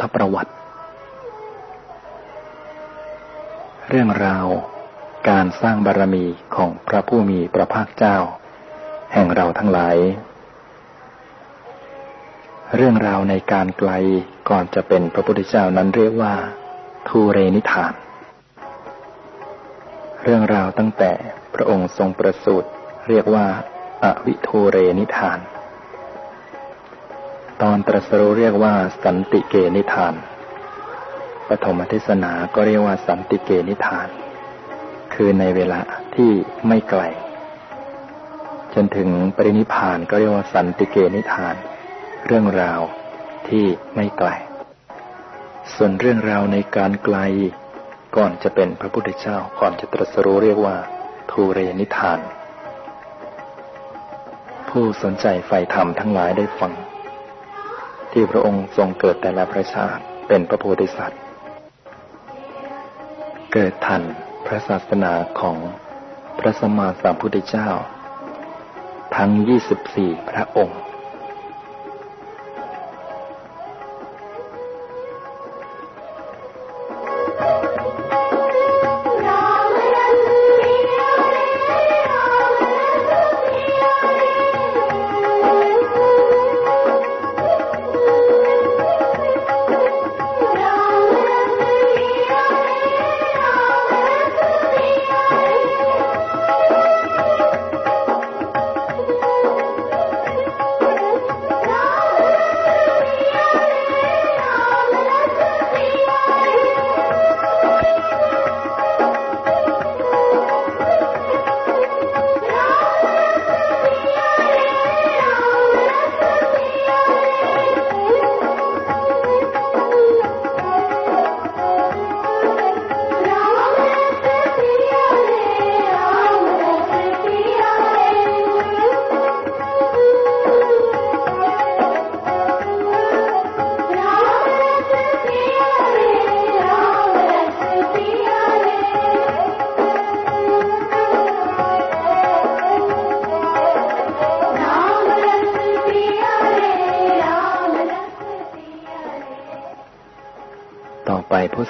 ทประวัติ เรื่องราวการสร้างบารรมีของพระผู้มีพระภาคเจ้า แห่งเราทั้งหลาย เรื่องราวในการไกลก่อนจะเป็นพระพุทธเจ้านั้นเรียกว่า ทูเรนิทาน เรื่องราวตั้งแต่พระองค์ทรงประสูติเรียกว่าอวิทูเรนิทาน ตอนตรัสรู้เรียกว่า สันติเกนิทาน ปฐมเทศนาก็เรียกว่าสันติเกนิทาน คือในเวลาที่ไม่ไกล จนถึงปรินิพานก็เรียกว่าสันติเกนิทาน เรื่องราวที่ไม่ไกล ส่วนเรื่องราวในการไกล ก่อนจะเป็นพระพุทธเจ้าก่อนจะตรัสรู้เรียกว่าทูเรนิทาน ผู้สนใจใฝ่ธรรมทั้งหลายได้ฟัง ที่พระองค์ทรงเกิดแต่ละพระชาติเป็นพระโพธิสัตว์ เกิดทันพระศาสนาของพระสมมาสัมพุทธเจ้า ทั้งยี่สิบสี่พระองค์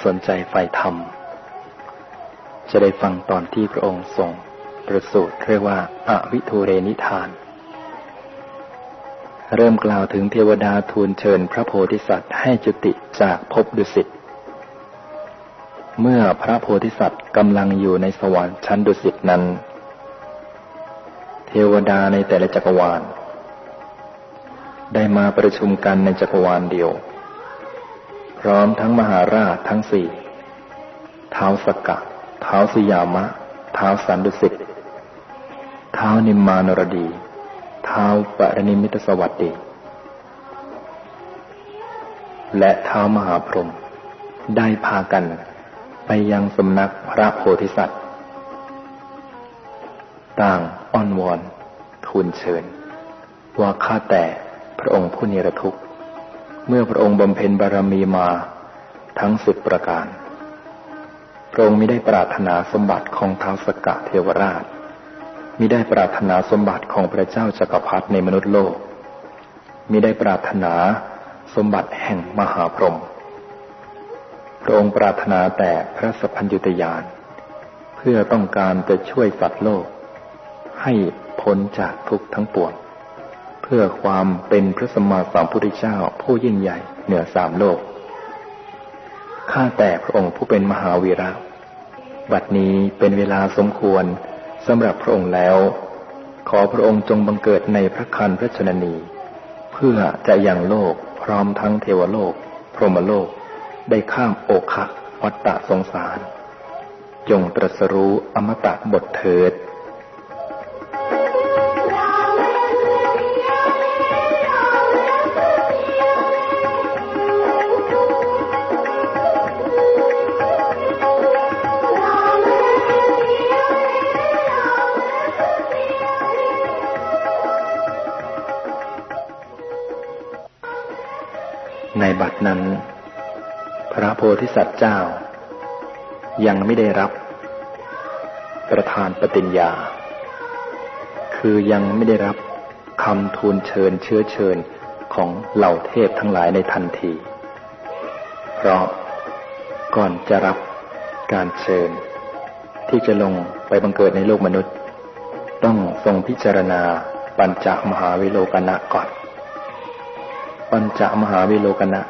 สนใจใฝ่ธรรม จะได้ฟังตอนที่พระองค์ทรงประสูติเรียกว่าอาวิทูเรนิทาน เริ่มกล่าวถึงเทวดาทูลเชิญพระโพธิสัตว์ให้จุติจากภพดุสิต เมื่อพระโพธิสัตว์กำลังอยู่ในสวรรค์ชั้นดุสิตนั้น เทวดาในแต่ละจักรวาล ได้มาประชุมกันในจักรวาลเดียว พร้อมทั้งมหาราชทั้งสี่เท้าสกกะเท้าสยามะเท้าสันดุสิตเท้านิมมานรดีเท้าปรนิมิตสวัสดี และเท้ามหาพรหมได้พากันไปยังสำนักพระโพธิสัตว์ ต่างอ้อนวอนทูลเชิญ ว่าข้าแต่พระองค์ผู้นิรทุกข์ เมื่อพระองค์บำเพ็ญบารมีมาทั้งสิบประการ พระองค์ไม่ได้ปรารถนาสมบัติของท้าวสกะเทวราชมิได้ปรารถนาสมบัติของพระเจ้าจักรพรรดิในมนุษย์โลกมิได้ปรารถนาสมบัติแห่งมหาพรหมพระองค์ปรารถนาแต่พระสัพพัญญุตยาน เพื่อต้องการจะช่วยสัตว์โลก ให้พ้นจากทุกข์ทั้งปวง พื่อความเป็นพระสมมาสัมพุทธเจ้าผู้ยิ่งใหญ่เหนือสามโลก ข้าแต่พระองค์ผู้เป็นมหาวีระ บัดนี้เป็นเวลาสมควรสำหรับพระองค์แล้ว ขอพระองค์จงบังเกิดในพระคันพระชนนี เพื่อจะยังโลกพร้อมทั้งเทวโลก พรหมโลก ได้ข้ามโอคะวัตตะสงสาร จงตรัสรู้อมตะบทเถิด นั้น พระโพธิสัตว์เจ้า ยังไม่ได้รับ ประธานปฏิญญา คือยังไม่ได้รับคำทูลเชิญเชื้อเชิญของเหล่าเทพทั้งหลายในทันที เพราะก่อนจะรับการเชิญ ที่จะลงไปบังเกิดในโลกมนุษย์ ต้องทรงพิจารณาปัญจมหาวิโลกนะก่อน ปัญจมหาวิโลกนะ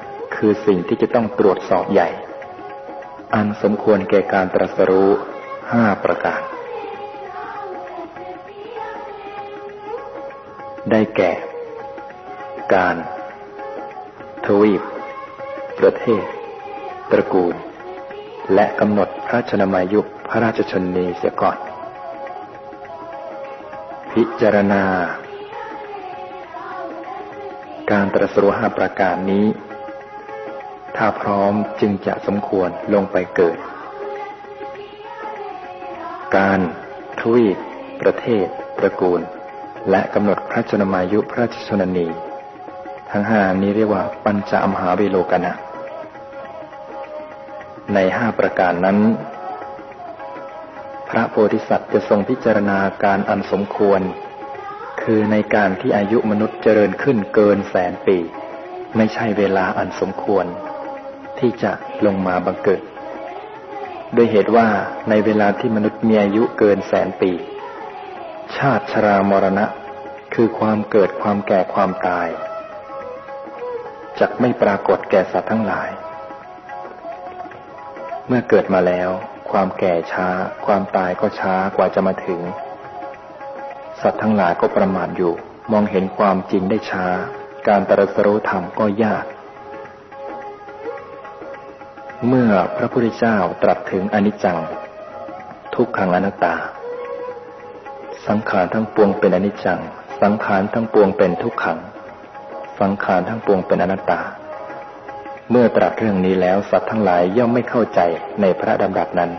คือสิ่งที่จะต้องตรวจสอบใหญ่ อันสมควรแก่การตรัสรู้ห้าประการ ได้แก่ การ ทวีป ประเทศ ตระกูล และกำหนดพระชนมายุพระราชชนนีเสียก่อน พิจารณาการตรัสรู้ห้าประการนี้ ถ้าพร้อมจึงจะสมควรลงไปเกิด การทวีปประเทศตระกูล และกำหนดพระชนมายุพระชนนี ทั้งห้านี้เรียกว่าปัญจอมหาวิโลกนะ ในห้าประการนั้น พระโพธิสัตว์จะทรงพิจารณาการอันสมควร คือในการที่อายุมนุษย์เจริญขึ้นเกินแสนปี ไม่ใช่เวลาอันสมควร ที่จะลงมาบังเกิดด้วยเหตุว่าในเวลาที่มนุษย์มีอายุเกินแสนปี ชาติชรามรณะ คือความเกิดความแก่ความตายจะไม่ปรากฏแก่สัตว์ทั้งหลาย เมื่อเกิดมาแล้ว ความแก่ช้า ความตายก็ช้ากว่าจะมาถึง สัตว์ทั้งหลายก็ประมาทอยู่ มองเห็นความจริงได้ช้า การตรัสรู้ธรรมก็ยาก เมื่อพระพุทธเจ้าตรัสถึงอนิจจัง ทุกขังอนัตตา สังขารทั้งปวงเป็นอนิจจัง สังขารทั้งปวงเป็นทุกขัง สังขารทั้งปวงเป็นอนัตตา เมื่อตรัสเรื่องนี้แล้วสัตว์ทั้งหลายย่อมไม่เข้าใจในพระดำรัสนั้น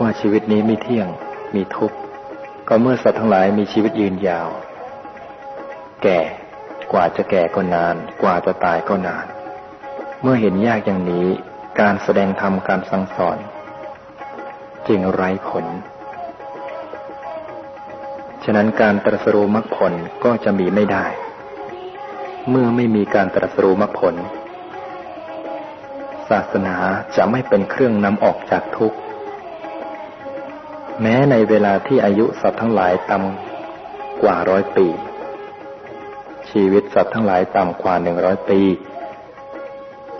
ว่าชีวิตนี้มีเที่ยง มีทุกข์ ก็เมื่อสัตว์ทั้งหลายมีชีวิตยืนยาว แก่กว่าจะแก่ก็นาน กว่าจะตายก็นาน เมื่อเห็นยากอย่างนี้ การแสดงธรรมการสั่งสอน จึงไร้ผล ฉะนั้นการตรัสรู้มรรคผลก็จะมีไม่ได้ เมื่อไม่มีการตรัสรู้มรรคผล ศาสนาจะไม่เป็นเครื่องนำออกจากทุกข์ แม้ในเวลาที่อายุสัตว์ทั้งหลายต่ำกว่าร้อยปี ชีวิตสัตว์ทั้งหลายต่ำกว่าหนึ่งร้อยปี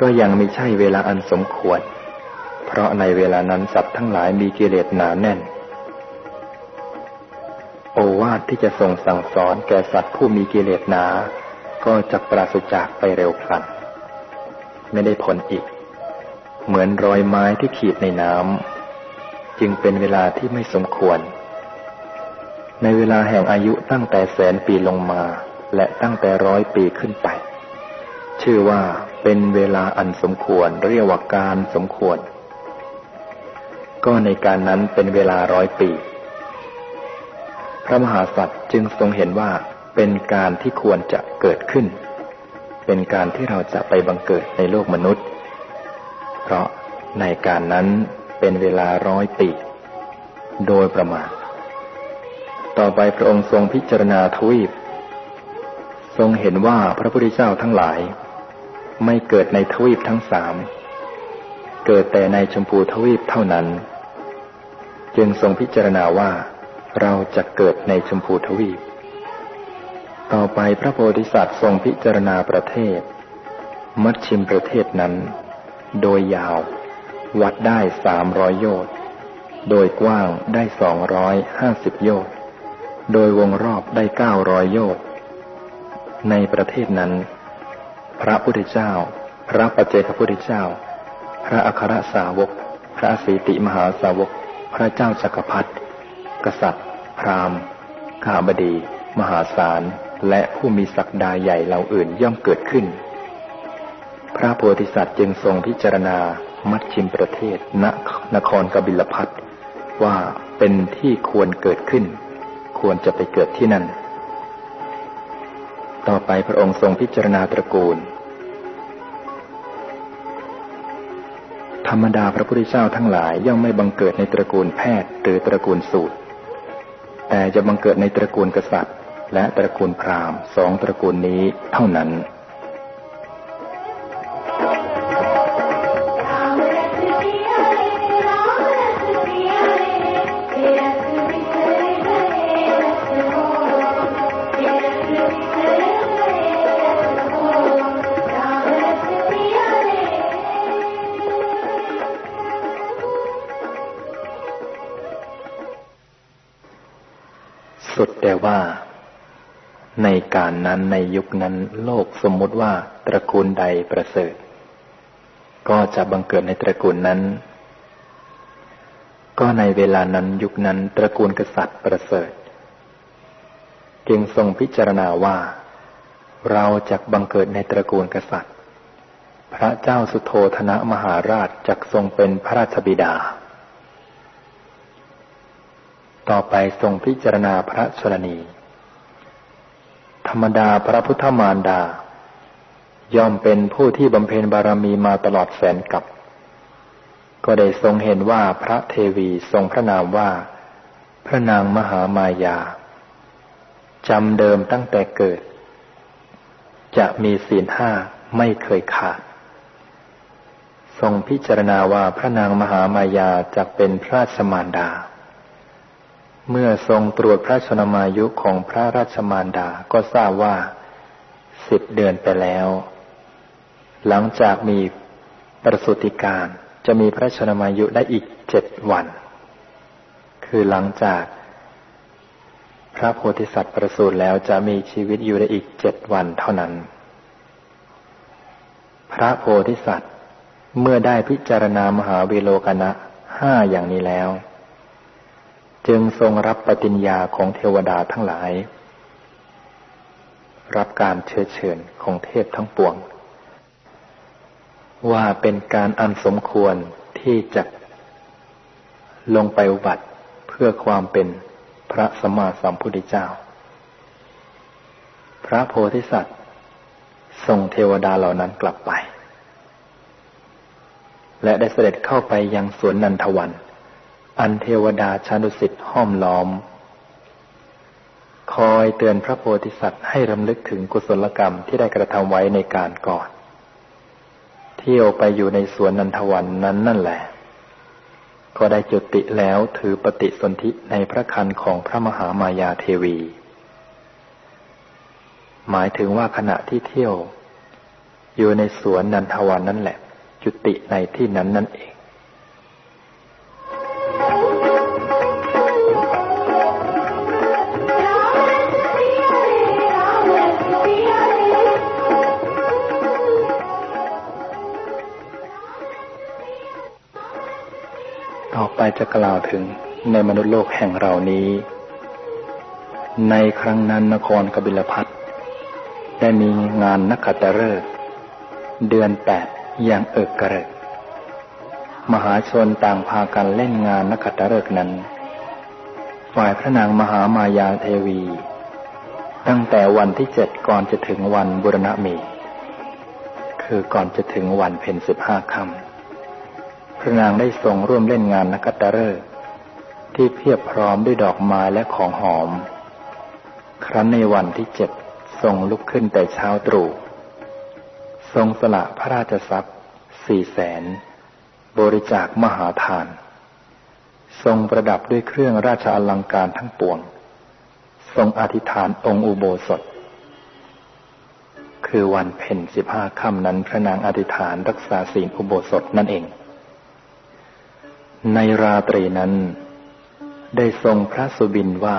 ก็ยังไม่ใช่เวลาอันสมควร เพราะในเวลานั้นสัตว์ทั้งหลายมีกิเลสหนาแน่น โอวาทที่จะส่งสั่งสอนแก่สัตว์ผู้มีกิเลสหนา ก็จะปราศจากไปเร็วพลัน ไม่ได้ผลอีก เหมือนรอยไม้ที่ขีดในน้ำจึงเป็นเวลาที่ไม่สมควร ในเวลาแห่งอายุตั้งแต่แสนปีลงมา และตั้งแต่ร้อยปีขึ้นไป ชื่อว่า เป็นเวลาอันสมควร เรียกว่าการสมควร ก็ในการนั้นเป็นเวลาร้อยปี พระมหาสัตว์จึงทรงเห็นว่าเป็นการที่ควรจะเกิดขึ้น เป็นการที่เราจะไปบังเกิดในโลกมนุษย์ เพราะในการนั้นเป็นเวลาร้อยปี โดยประมาณ ต่อไปพระองค์ทรงพิจารณาทวีป ทรงเห็นว่าพระพุทธเจ้าทั้งหลาย ไม่เกิดในทวีปทั้งสาม เกิดแต่ในชมพูทวีปเท่านั้น จึงทรงพิจารณาว่าเราจะเกิดในชมพูทวีป ต่อไปพระโพธิสัตว์ทรงพิจารณาประเทศ มัชชิมประเทศนั้น โดยยาว วัดได้สามร้อยโยชน์โดยกว้างได้สองร้อยห้าสิบโยชน์โดยวงรอบได้เก้าร้อยโยชน์ในประเทศนั้น พระพุทธเจ้า พระปัจเจกพุทธเจ้า พระอัครสาวก พระสีติมหาสาวก พระเจ้าจักรพรรดิกษัตริย์ พราหมณ์ข้าบดี มหาศาล และผู้มีศักดาใหญ่เหล่าอื่นย่อมเกิดขึ้น พระโพธิสัตว์จึงทรงพิจารณามัชชิมประเทศ ณนครกบิลพัทว่าเป็นที่ควรเกิดขึ้น ควรจะไปเกิดที่นั่น ต่อไปพระองค์ทรงพิจารณาตระกูล ธรรมดาพระพุทธเจ้าทั้งหลายย่อมไม่บังเกิดในตระกูลแพทย์หรือตระกูลสูตร แต่จะบังเกิดในตระกูลกษัตริย์ และตระกูลพราหมณ์สองตระกูลนี้เท่านั้น นการนั้นในยุคนั้นโลกสมมุติว่าตระกูลใดประเสริฐ ก็จะบังเกิดในตระกูลนั้น ก็ในเวลานั้นยุคนั้นตระกูลกษัตริย์ประเสริฐ จึงทรงพิจารณาว่า เราจะบังเกิดในตระกูลกษัตริย์ พระเจ้าสุโธธนะมหาราชจักทรงเป็นพระราชบิดาต่อไปทรงพิจารณาพระชนนี ธรรมดาพระพุทธมารดา ย่อมเป็นผู้ที่บำเพ็ญบารมีมาตลอดแสนกับ ก็ได้ทรงเห็นว่าพระเทวีทรงพระนามว่า พระนางมหามายาจำเดิมตั้งแต่เกิด จะมีศีลห้าไม่เคยขาด ทรงพิจารณาว่าพระนางมหามายาจะเป็นพระราชมารดา เมื่อทรงตรวจพระชนมายุของพระราชมารดาก็ทราบว่าสิบเดือนไปแล้ว หลังจากมีประสุติการจะมีพระชนมายุได้อีกเจ็ดวัน คือหลังจากพระโพธิสัตว์ประสูติแล้วจะมีชีวิตอยู่ได้อีกเจ็ดวันเท่านั้น พระโพธิสัตว์เมื่อได้พิจารณามหาวิโลกนะห้าอย่างนี้แล้ว จึงทรงรับปฏิญญาของเทวดาทั้งหลาย รับการเชิญเชิญของเทพทั้งปวง ว่าเป็นการอันสมควรที่จะลงไปอุบัติเพื่อความเป็นพระสมมาสัมพุทธเจ้า พระโพธิสัตว์ส่งเทวดาเหล่านั้นกลับไป และได้เสด็จเข้าไปยังสวนนันทวัน อันเทวดาชานุสิทธิ์ห้อมล้อม คอยเตือนพระโพธิสัตว์ให้รำลึกถึงกุศลกรรมที่ได้กระทำไว้ในการก่อน เที่ยวไปอยู่ในสวนนันทวันนั้นนั่นแหละ ก็ได้จุติแล้วถือปฏิสนธิในพระคันของพระมหามายาเทวี หมายถึงว่าขณะที่เที่ยว อยู่ในสวนนันทวันนั่นแหละ จุติในที่นั้นนั่นเอง จะกล่าวถึงในมนุษย์โลกแห่งเรานี้ ในครั้งนั้นนครกบิลพัทได้มีงานนักขัตฤกษ์เดือนแปดอย่างเอิกกระเริกมหาชนต่างพากันเล่นงานนักขัตฤกษ์นั้น ฝ่ายพระนางมหามายาเทวี ตั้งแต่วันที่เจ็ดก่อนจะถึงวันบุรณะมี คือก่อนจะถึงวันเพ็ญสิบห้าค่ำ พระนางได้ทรงร่วมเล่นงานนักตะเริที่เพียบพร้อมด้วยดอกไม้และของหอม ครั้นในวันที่เจ็ดทรงลุกขึ้นแต่เช้าตรู่ทรงสละพระราชทรัพย์สี่แสนบริจาคมหาทาน ทรงประดับด้วยเครื่องราชอลังการทั้งปวง ทรงอธิษฐานองค์อุโบสถ คือวันเพ็ญสิบห้าค่ำนั้นพระนางอธิษฐานรักษาศีลอุโบสถนั่นเอง ในราตรีนั้น ได้ทรงพระสุบินว่า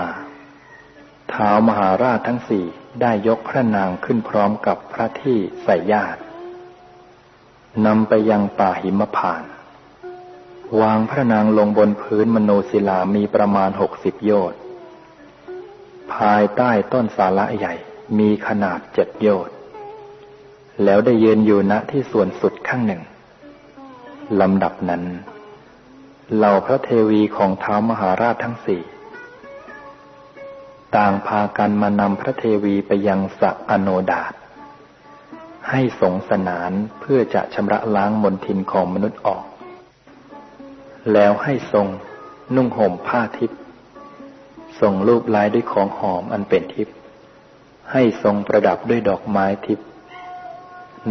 ท้ามหาราชทั้งสี่ได้ยกพระนางขึ้นพร้อมกับพระที่ใส่ญาตินำไปยังป่าหิมพาน วางพระนางลงบนพื้นมโนศิลามีประมาณหกสิบโยชน์ภายใต้ต้นสาระใหญ่มีขนาดเจ็ดโยชน์แล้วได้ยืนอยู่ณที่ส่วนสุดข้างหนึ่งลำดับนั้น เหล่าพระเทวีของท้าวมหาราชทั้งสี่ต่างพากันมานำพระเทวีไปยังสะอโนดาตให้สงสนานเพื่อจะชำระล้างมนทินของมนุษย์ออก แล้วให้ทรงนุ่งห่มผ้าทิพย์ทรงรูปลายด้วยของหอมอันเป็นทิพย์ให้ทรงประดับด้วยดอกไม้ทิพย์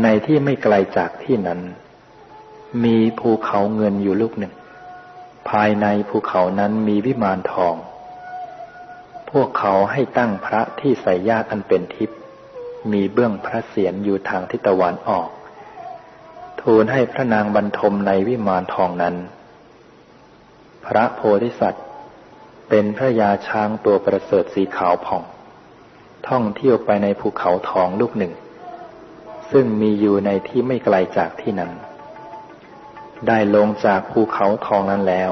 ในที่ไม่ไกลจากที่นั้น มีภูเขาเงินอยู่ลูกหนึ่ง ภายในภูเขานั้นมีวิมานทอง พวกเขาให้ตั้งพระที่ใส่ญาติอันเป็นทิพย์มีเบื้องพระเศียรอยู่ทางทิศตะวันออก ทูลให้พระนางบรรทมในวิมานทองนั้น พระโพธิสัตว์ เป็นพระยาช้างตัวประเสริฐสีขาวผ่อง ท่องเที่ยวไปในภูเขาทองลูกหนึ่ง ซึ่งมีอยู่ในที่ไม่ไกลจากที่นั้น ได้ลงจากภูเขาทองนั้นแล้ว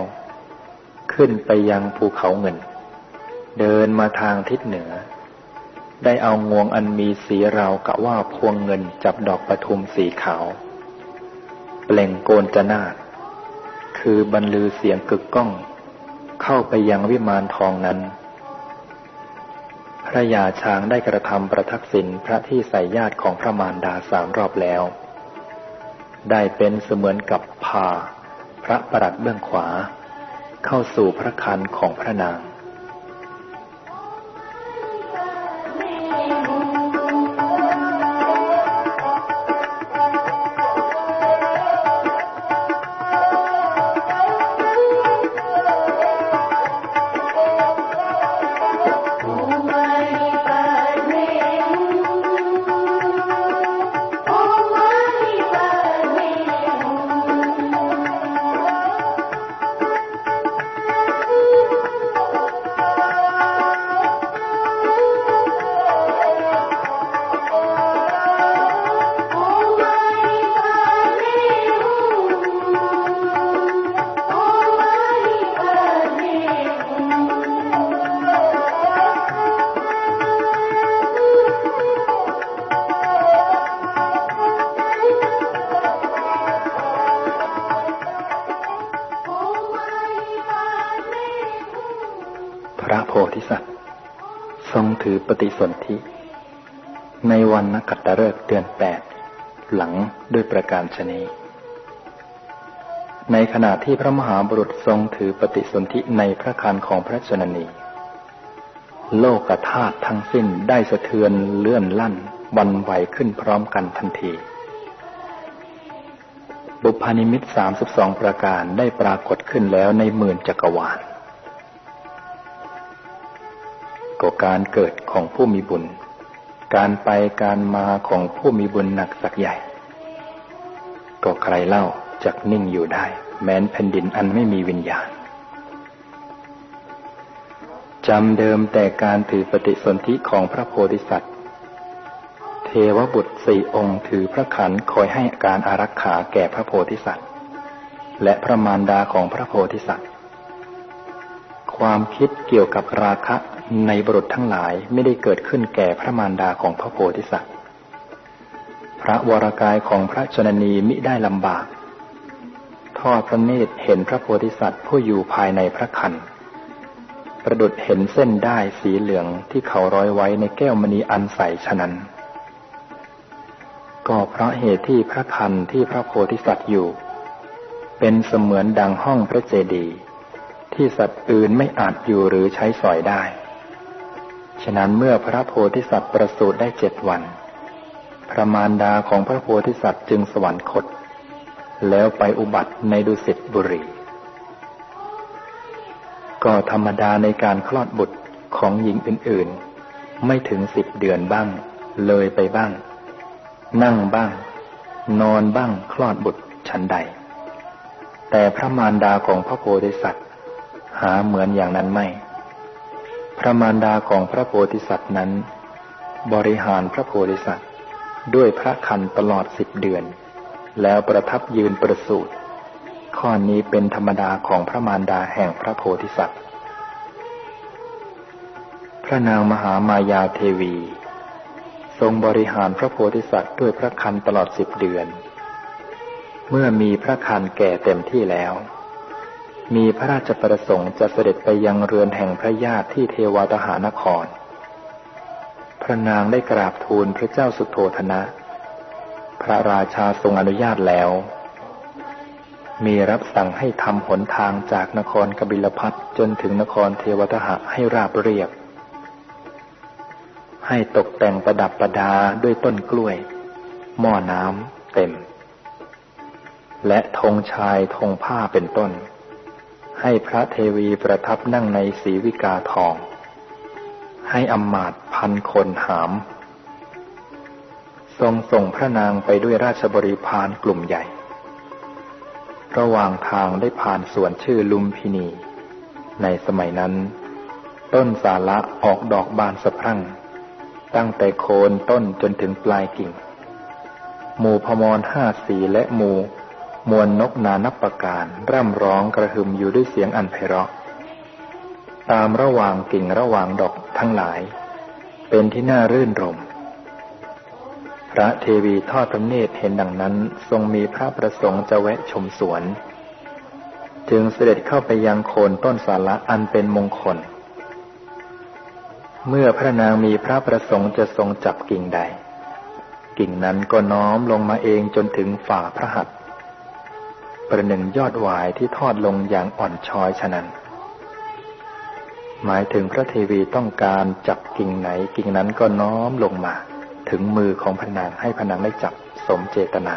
ขึ้นไปยังภูเขาเงิน เดินมาทางทิศเหนือ ได้เอางวงอันมีสีราวกะว่าพวงเงินจับดอกประทุมสีขาว เปล่งโกนจนาดคือบรรลือเสียงกึกก้อง เข้าไปยังวิมานทองนั้น พระยาช้างได้กระทำประทักษิณพระที่ใส่ญาติของพระมารดาสามรอบแล้ว ได้เป็นเสมือนกับพา พระประหลัดเบื้องขวา เข้าสู่พระคันของพระนาง ทรงถือปฏิสนธิในวันนักขัตฤกษ์เดือนแปดหลังด้วยประการชนี ในขณะที่พระมหาบุรุษทรงถือปฏิสนธิในพระคันของพระชนนี โลกธาตุทั้งสิ้นได้สะเทือนเลื่อนลั่นวันไหวขึ้นพร้อมกันทันที บุพานิมิตสามสิบสองประการได้ปรากฏขึ้นแล้วในหมื่นจักรวาล ก็การเกิดของผู้มีบุญ การไปการมาของผู้มีบุญหนักสักใหญ่ ก็ใครเล่าจักนิ่งอยู่ได้ แม้นแผ่นดินอันไม่มีวิญญาณจำเดิมแต่การถือปฏิสนธิของพระโพธิสัตว์ เทวบุตรสี่องค์ถือพระขันคอยให้การอารักขาแก่พระโพธิสัตว์ และพระมารดาของพระโพธิสัตว์ ความคิดเกี่ยวกับราคะ ในบรุษทั้งหลายไม่ได้เกิดขึ้นแก่พระมารดาของพระโพธิสัตว์ พระวรากายของพระชนนีมิได้ลำบาก ทอดพระเนตรเห็นพระโพธิสัตว์ผู้อยู่ภายในพระคันประดุดเห็นเส้นได้สีเหลืองที่เขาร้อยไว้ในแก้วมณีอันใสฉะนั้น ก็เพราะเหตุที่พระคันที่พระโพธิสัตว์อยู่ เป็นเสมือนดังห้องพระเจดีย์ที่สัตว์อื่นไม่อาจอยู่หรือใช้สอยได้ ฉะนั้นเมื่อพระโพธิสัตว์ประสูติได้เจ็ดวัน พระมารดาของพระโพธิสัตว์จึงสวรรคต แล้วไปอุบัติในดุสิตบุรี ก็ธรรมดาในการคลอดบุตรของหญิงอื่นๆ ไม่ถึงสิบเดือนบ้าง เลยไปบ้าง นั่งบ้าง นอนบ้างคลอดบุตรชั้นใด แต่พระมารดาของพระโพธิสัตว์ หาเหมือนอย่างนั้นไม่ พระมารดาของพระโพธิสัตว์นั้น บริหารพระโพธิสัตว์ ด้วยพระคันตลอดสิบเดือน แล้วประทับยืนประสูติข้อนี้เป็นธรรมดาของพระมารดาแห่งพระโพธิสัตว์ พระนางมหามายาเทวี ทรงบริหารพระโพธิสัตว์ด้วยพระคันตลอดสิบเดือน เมื่อมีพระคันแก่เต็มที่แล้ว มีพระราชประสงค์จะเสด็จไปยังเรือนแห่งพระญาติที่เทวตหานคร พระนางได้กราบทูลพระเจ้าสุโธธนะ พระราชาทรงอนุญาตแล้ว มีรับสั่งให้ทำหนทางจากนครกบิลพัทจนถึงนครเทวทหะให้ราบเรียบ ให้ตกแต่งประดับประดาด้วยต้นกล้วย หม้อน้ำเต็ม และธงชายธงผ้าเป็นต้น ให้พระเทวีประทับนั่งในสีวิกาทอง ให้อำมาตพันคนหาม ทรงส่งพระนางไปด้วยราชบริพารกลุ่มใหญ่ ระหว่างทางได้ผ่านสวนชื่อลุมพินี ในสมัยนั้น ต้นสาละออกดอกบานสะพรั่ง ตั้งแต่โคนต้นจนถึงปลายกิ่ง หมู่พมรห้าสีและหมู่ มวลนกนานับประการร่ำร้องกระหึ่มอยู่ด้วยเสียงอันไพเราะ ตามระหว่างกิ่งระหว่างดอกทั้งหลาย เป็นที่น่ารื่นรม พระเทวีทอดพระเนตรเห็นดังนั้นทรงมีพระประสงค์จะแวะชมสวน จึงเสด็จเข้าไปยังโคนต้นสาระอันเป็นมงคล เมื่อพระนางมีพระประสงค์จะทรงจับกิ่งใด กิ่งนั้นก็น้อมลงมาเองจนถึงฝ่าพระหัตถ ประหนึ่งยอดหวายที่ทอดลงอย่างอ่อนช้อยฉะนั้น หมายถึงพระเทวีต้องการจับกิ่งไหนกิ่งนั้นก็น้อมลงมา ถึงมือของพระนางให้พระนางได้จับสมเจตนา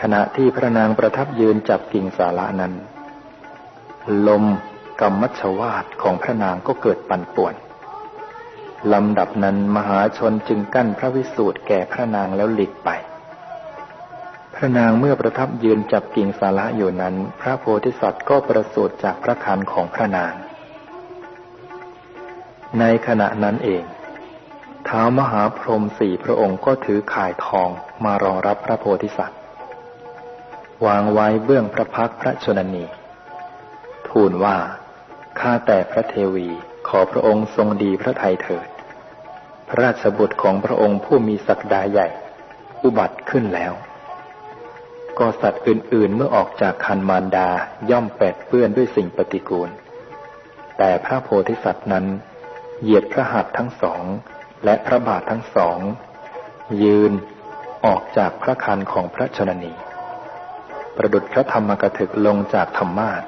ขณะที่พระนางประทับยืนจับกิ่งสาระนั้น ลมกรรมัชวาดของพระนางก็เกิดปั่นป่วนลำดับนั้นมหาชนจึงกั้นพระวิสูตรแก่พระนางแล้วหลีกไป พระนางเมื่อประทับยืนจับกิ่งสาระอยู่นั้น พระโพธิสัตว์ก็ประสูติจากพระคันของพระนาง ในขณะนั้นเองเท้ามหาพรหมสี่พระองค์ก็ถือข่ายทองมารองรับพระโพธิสัตว์ วางไว้เบื้องพระพักพระชนนี ทูลว่า ข้าแต่พระเทวีขอพระองค์ทรงดีพระทัยเถิด พระราชบุตรของพระองค์ผู้มีศักดาใหญ่ อุบัติขึ้นแล้ว ก็สัตว์อื่น ๆ เมื่อออกจากคันมารดาย่อมแปดเปื้อนด้วยสิ่งปฏิกูล แต่พระโพธิสัตว์นั้น เหยียดพระหัตถ์ทั้งสอง และพระบาททั้งสอง ยืนออกจากพระคันของพระชนนี ประดุจพระธรรมกถึกลงจากธรรมาท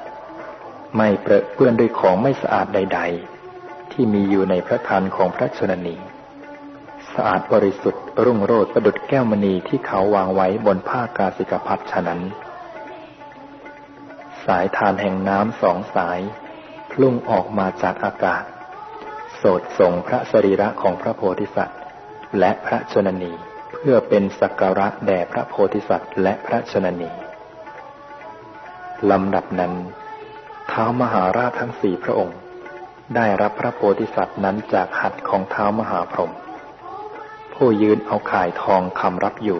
ไม่เปรอะเปื้อนด้วยของไม่สะอาดใด ๆ ที่มีอยู่ในพระคันของพระชนนี สะอาดบริสุทธิ์ รุ่งโรจน์ประดุดแก้วมณีที่เขาวางไว้บนผ้ากาสิกพัดฉะนั้น สายทานแห่งน้ำสองสาย พุ่งออกมาจากอากาศ โสดส่งพระสรีระของพระโพธิสัตว์ และพระชนนี เพื่อเป็นสักการะแด่พระโพธิสัตว์และพระชนนีลำดับนั้นเท้ามหาราชทั้งสี่พระองค์ ได้รับพระโพธิสัตว์นั้นจากหัตถ์ของเท้ามหาพรหม ผู้ยืนเอาข่ายทองคำรับอยู่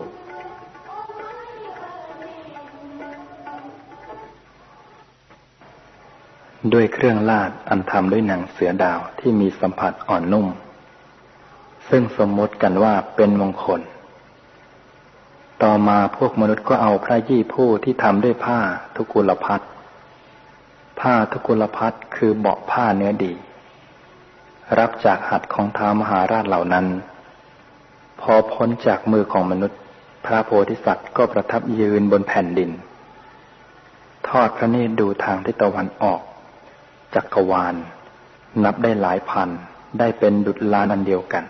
ด้วยเครื่องลาดอันทำด้วยหนังเสือดาวที่มีสัมผัสอ่อนนุ่ม ซึ่งสมมติกันว่าเป็นมงคล ต่อมาพวกมนุษย์ก็เอาพระยี่ผู้ที่ทำด้วยผ้าทุกุลพัดผ้าทุกุลพัดคือเบาะผ้าเนื้อดี รับจากหัดของท้ามหาราชเหล่านั้น พอพ้นจากมือของมนุษย์ พระโพธิสัตว์ก็ประทับยืนบนแผ่นดิน ทอดพระเนตรดูทางทิศตะวันออก จักรวาล นับได้หลายพัน ได้เป็นดุจลานอันเดียวกัน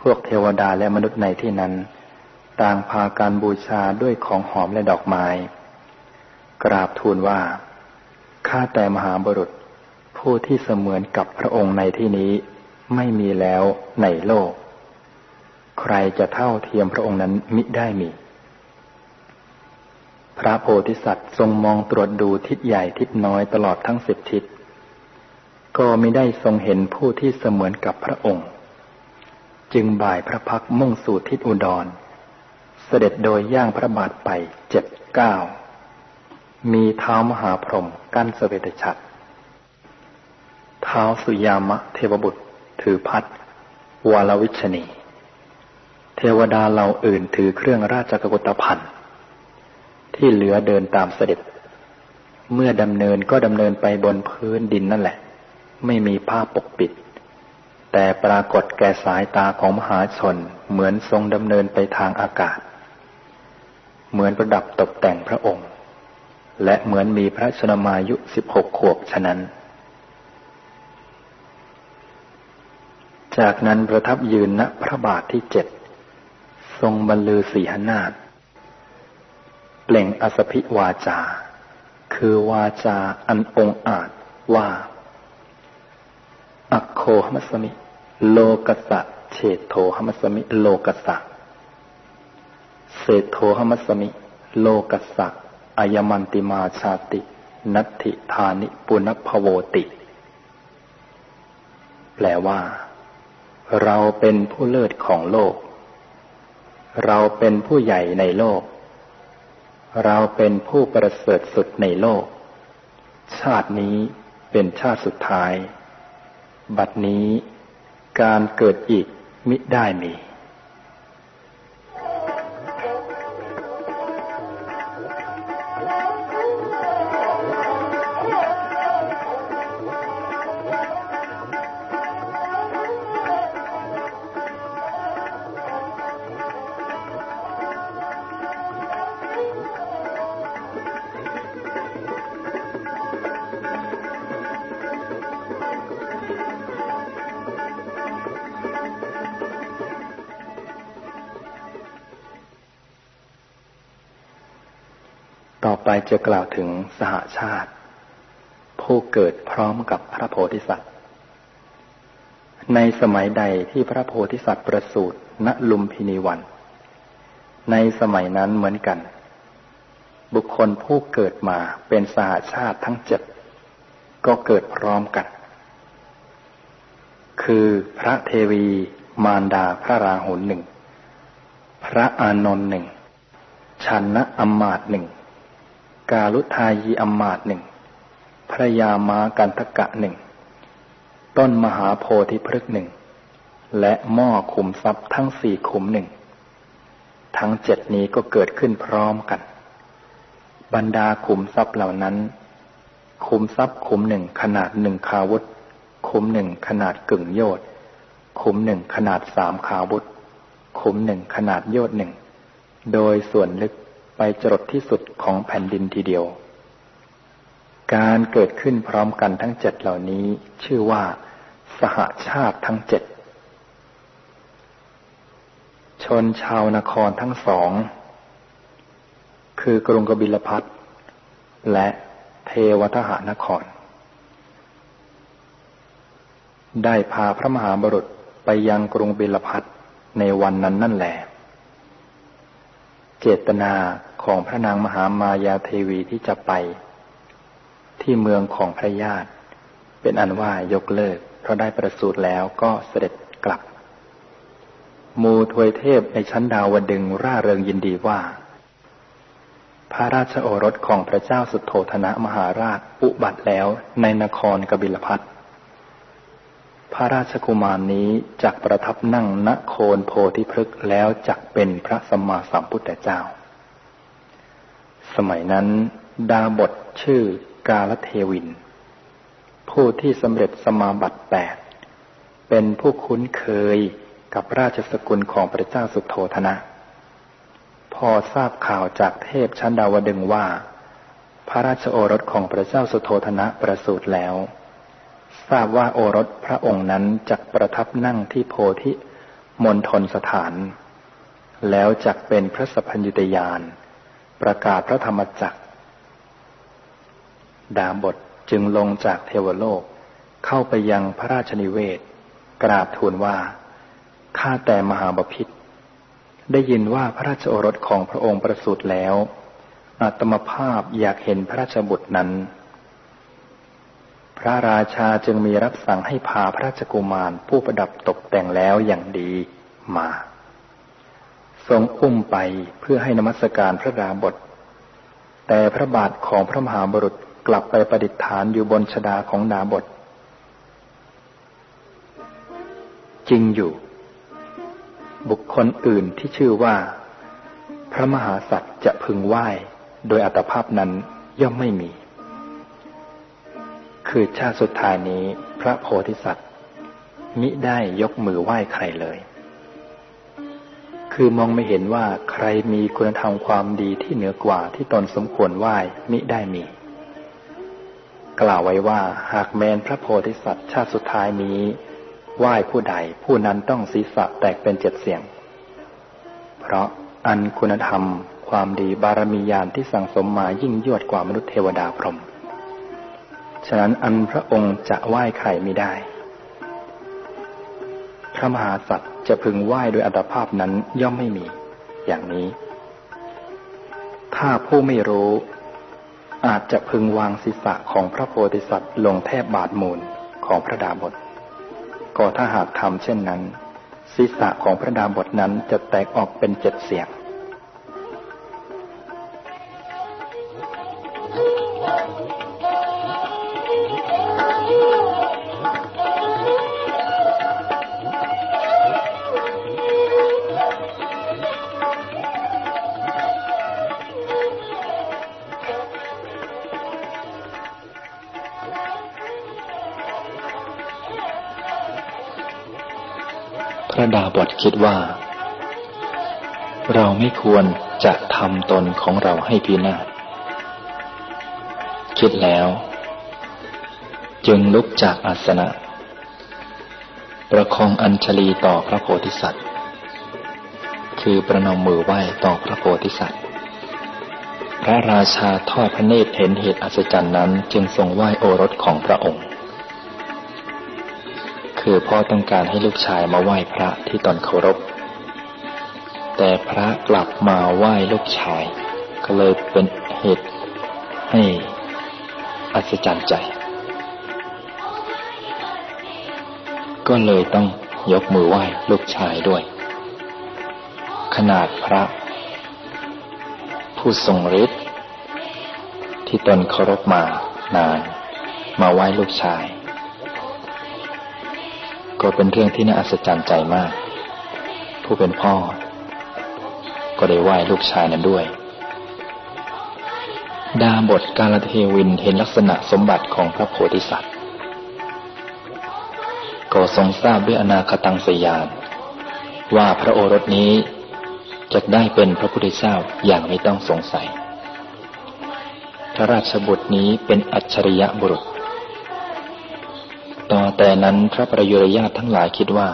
พวกเทวดาและมนุษย์ในที่นั้น ต่างพาการบูชาด้วยของหอมและดอกไม้ กราบทูลว่า ข้าแต่มหาบุรุษ ผู้ที่เสมือนกับพระองค์ในที่นี้ไม่มีแล้วในโลก ใครจะเท่าเทียมพระองค์นั้นมิได้มี พระโพธิสัตว์ทรงมองตรวจดูทิศใหญ่ทิศน้อยตลอดทั้งสิบทิศ ก็ไม่ได้ทรงเห็นผู้ที่เสมือนกับพระองค์ จึงบ่ายพระพักมุ่งสู่ทิศอุดร เสด็จโดยย่างพระบาทไปเจ็ดเก้ามีเท้ามหาพรหมกั้นสเวตฉัตรเท้าสุยามะเทวบุตร ถือพัดวาลวิชนี เทวดาเหล่าอื่นถือเครื่องราชกุฏภัณฑ์ที่เหลือเดินตามเสด็จ เมื่อดำเนินก็ดำเนินไปบนพื้นดินนั่นแหละ ไม่มีผ้าปกปิด แต่ปรากฏแก่สายตาของมหาชนเหมือนทรงดำเนินไปทางอากาศ เหมือนประดับตกแต่งพระองค์ และเหมือนมีพระชนมายุสิบหกขวบฉะนั้น จากนั้นประทับยืนณพระบาทที่เจ็ด ทรงบรรลือสีหนาฏเปล่งอสพิวาจา คือวาจาอันองอาจว่า อัคโคหมัสมิ โลกัสะเฉโทหมัสมิ โลกัสะเศโทหมัสมิ โลกัสะอายมันติมาชาติ นัตถิธานิปุณพโวติ แปลว่า เราเป็นผู้เลิศของโลก เราเป็นผู้ใหญ่ในโลก เราเป็นผู้ประเสริฐสุดในโลก ชาตินี้เป็นชาติสุดท้าย บัดนี้การเกิดอีกมิได้มี จะกล่าวถึงสหาชาติ ผู้เกิดพร้อมกับพระโพธิสัตว์ ในสมัยใดที่พระโพธิสัตว์ประสูติณลุมพินีวัน ในสมัยนั้นเหมือนกัน บุคคลผู้เกิดมาเป็นสหาชาติทั้งเจ็ดก็เกิดพร้อมกัน คือพระเทวีมารดาพระราหุลหนึ่ง พระอานนท์หนึ่งชันนะอมมาตหนึ่ง กาลุทายีอมมาตหนึ่งพระยามากันทกะหนึ่ง ต้นมหาโพธิพฤกษ์หนึ่ง และหม้อขุมทรัพย์ทั้งสี่ขุมหนึ่ง ทั้งเจ็ดนี้ก็เกิดขึ้นพร้อมกัน บรรดาขุมทรัพย์เหล่านั้น ขุมทรัพย์ขุมหนึ่งขนาดหนึ่งคาวุธ ขุมหนึ่งขนาดกึ่งโยดขุมหนึ่งขนาดสามคาวุธ ขุมหนึ่งขนาดโยดหนึ่ง โดยส่วนลึก ไปจรดที่สุดของแผ่นดินทีเดียว การเกิดขึ้นพร้อมกันทั้งเจ็ดเหล่านี้ ชื่อว่า สหาชาติทั้งเจ็ด ชนชาวนครทั้งสอง คือกรุงกบิลพัทและเทวทหานคร ได้พาพระมหาบุรุษไปยังกรุงบิลพัทในวันนั้นนั่นแหละ เจตนาของพระนางมหามายาเทวีที่จะไป ที่เมืองของพระญาติ เป็นอันว่ายกเลิก เพราะได้ประสูติแล้วก็เสด็จกลับ มูทวยเทพในชั้นดาวดึงร่าเริงยินดีว่า พระราชโอรสของพระเจ้าสุโธธนะมหาราชอุบัติแล้วในนครกบิลพัท พระราชกุมารนี้จักประทับนั่งณโคนโพธิพฤกษ์แล้วจักเป็นพระสัมมาสัมพุทธเจ้า สมัยนั้น ดาบทชื่อกาลเทวิน ผู้ที่สำเร็จสมาบัติแปดเป็นผู้คุ้นเคยกับราชสกุลของพระเจ้าสุโธธนะ พอทราบข่าวจากเทพชั้นดาวดึงว่า พระราชโอรสของพระเจ้าสุโธธนะประสูติแล้ว ทราบว่าโอรสพระองค์นั้นจักประทับนั่งที่โพธิมณฑลสถาน แล้วจักเป็นพระสัพพัญญุตยาน ประกาศพระธรรมจักร ดาบทจึงลงจากเทวโลกเข้าไปยังพระราชนิเวศ กราบทูลว่าข้าแต่มหาบพิษได้ยินว่าพระราชโอรสของพระองค์ประสูติแล้ว อาตมภาพอยากเห็นพระราชบุตรนั้น พระราชาจึงมีรับสั่งให้พาพระราชกุมารผู้ประดับตกแต่งแล้วอย่างดีมา ทรงอุ้มไปเพื่อให้นมัสการพระดาบท แต่พระบาทของพระมหาบุรุษกลับไปประดิษฐานอยู่บนชดาของดาบท จริงอยู่ บุคคลอื่นที่ชื่อว่า พระมหาสัตว์จะพึงไหว้ โดยอัตภาพนั้นย่อมไม่มี คือชาติสุดท้ายนี้พระโพธิสัตว์ มิได้ยกมือไหว้ใครเลย คือมองไม่เห็นว่าใครมีคุณธรรมความดีที่เหนือกว่าที่ตนสมควรไหว้มิได้มี กล่าวไว้ว่าหากแมนพระโพธิสัตว์ชาติสุดท้ายนี้ ไหว้ผู้ใดผู้นั้นต้องศีรษะแตกเป็นเจ็ดเสียง เพราะอันคุณธรรมความดีบารมียานที่สั่งสมมายิ่งยวดกว่ามนุษย์เทวดาพรหม ฉะนั้นอันพระองค์จะไหว้ใครไม่ได้ พระมหาสัตว์จะพึงไหว้โดยอัตภาพนั้นย่อมไม่มี อย่างนี้ ถ้าผู้ไม่รู้ อาจจะพึงวางศีรษะของพระโพธิสัตว์ลงแทบบาทมูลของพระดาบทก็ถ้าหากทำเช่นนั้น ศีรษะของพระดาบทนั้นจะแตกออกเป็นเจ็ดเสียง ดาบทคิดว่า เราไม่ควรจะทำตนของเราให้พินาศคิดแล้ว จึงลุกจากอาสนะ ประคองอัญชลีต่อพระโพธิสัตว์ คือประนมมือไหว้ต่อพระโพธิสัตว์ พระราชาทอดพระเนตรเห็นเหตุอัศจรรย์นั้นจึงทรงไหว้โอรสของพระองค์ คือพ่อต้องการให้ลูกชายมาไหว้พระที่ตอนเคารพ แต่พระกลับมาไหว้ลูกชาย ก็เลยเป็นเหตุให้อัศจรรย์ใจ ก็เลยต้องยกมือไหว้ลูกชายด้วย ขนาดพระ ผู้ทรงฤทธิ์ที่ตนเคารพมานาน มาไหว้ลูกชาย ก็เป็นเรื่องที่น่าอัศจรรย์ใจมาก ผู้เป็นพ่อ ก็ได้ไหว้ลูกชายนั้นด้วย ดาบทกาลเทวินเห็นลักษณะสมบัติของพระโพธิสัตว์ ก็ทรงทราบด้วยอนาคตังสยานว่าพระโอรสนี้จะได้เป็นพระพุทธเจ้าอย่างไม่ต้องสงสัย พระราชบุตรนี้เป็นอัจฉริยะบุรุษต่อ แต่นั้นพระประยุรญาตทั้งหลายคิดว่า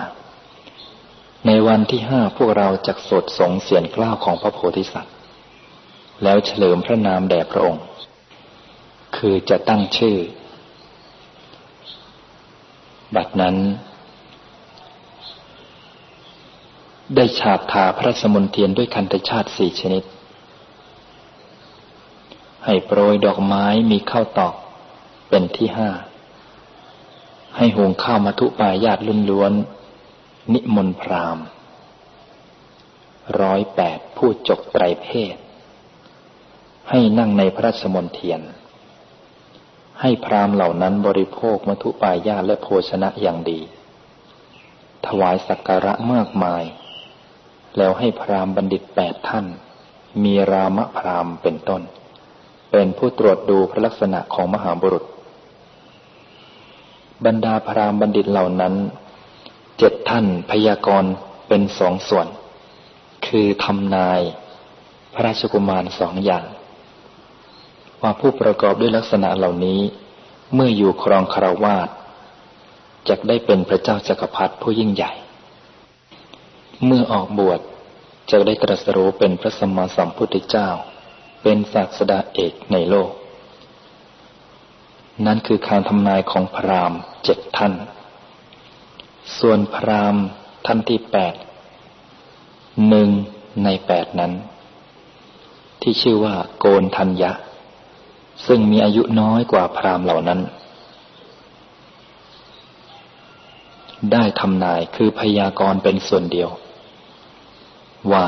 ในวันที่ห้าพวกเราจะสดสงเสียนกล้าวของพระโพธิสัตว์ แล้วเฉลิมพระนามแด่พระองค์ คือจะตั้งชื่อ บัดนั้น ได้ฉาบทาพระสมุนเทียนด้วยคันธชาติสี่ชนิด ให้โปรยดอกไม้มีข้าวตอกเป็นที่ห้า ให้หุงข้าวมาทุปายาตลุ่นล้วน นิมนต์พรามร้อยแปดผู้จบไตรเพศ ให้นั่งในพระราชมนเทียน ให้พรามเหล่านั้นบริโภคมัทุปายาตและโภชนะอย่างดี ถวายสักการะมากมาย แล้วให้พรามบัณฑิตแปดท่าน มีรามะพรามเป็นต้น เป็นผู้ตรวจดูพระลักษณะของมหาบุรุษ บรรดาพรามบัณฑิตเหล่านั้นเจ็ดท่านพยากรณ์เป็นสองส่วน คือทำนายพระราชกุมารสองอย่าง ว่าผู้ประกอบด้วยลักษณะเหล่านี้ เมื่ออยู่ครองคารวาสจะได้เป็นพระเจ้าจักรพรรดิผู้ยิ่งใหญ่ เมื่อออกบวชจะได้ตรัสรู้เป็นพระสัมมาสัมพุทธเจ้า เป็นศาสดาเอกในโลก นั่นคือการทำนายของพราหมณ์เจ็ดท่าน ส่วนพราหมณ์ท่านที่แปดหนึ่งในแปดนั้น ที่ชื่อว่าโกนทัญญะ ซึ่งมีอายุน้อยกว่าพราหมณ์เหล่านั้น ได้ทำนายคือพยากรณ์เป็นส่วนเดียว ว่า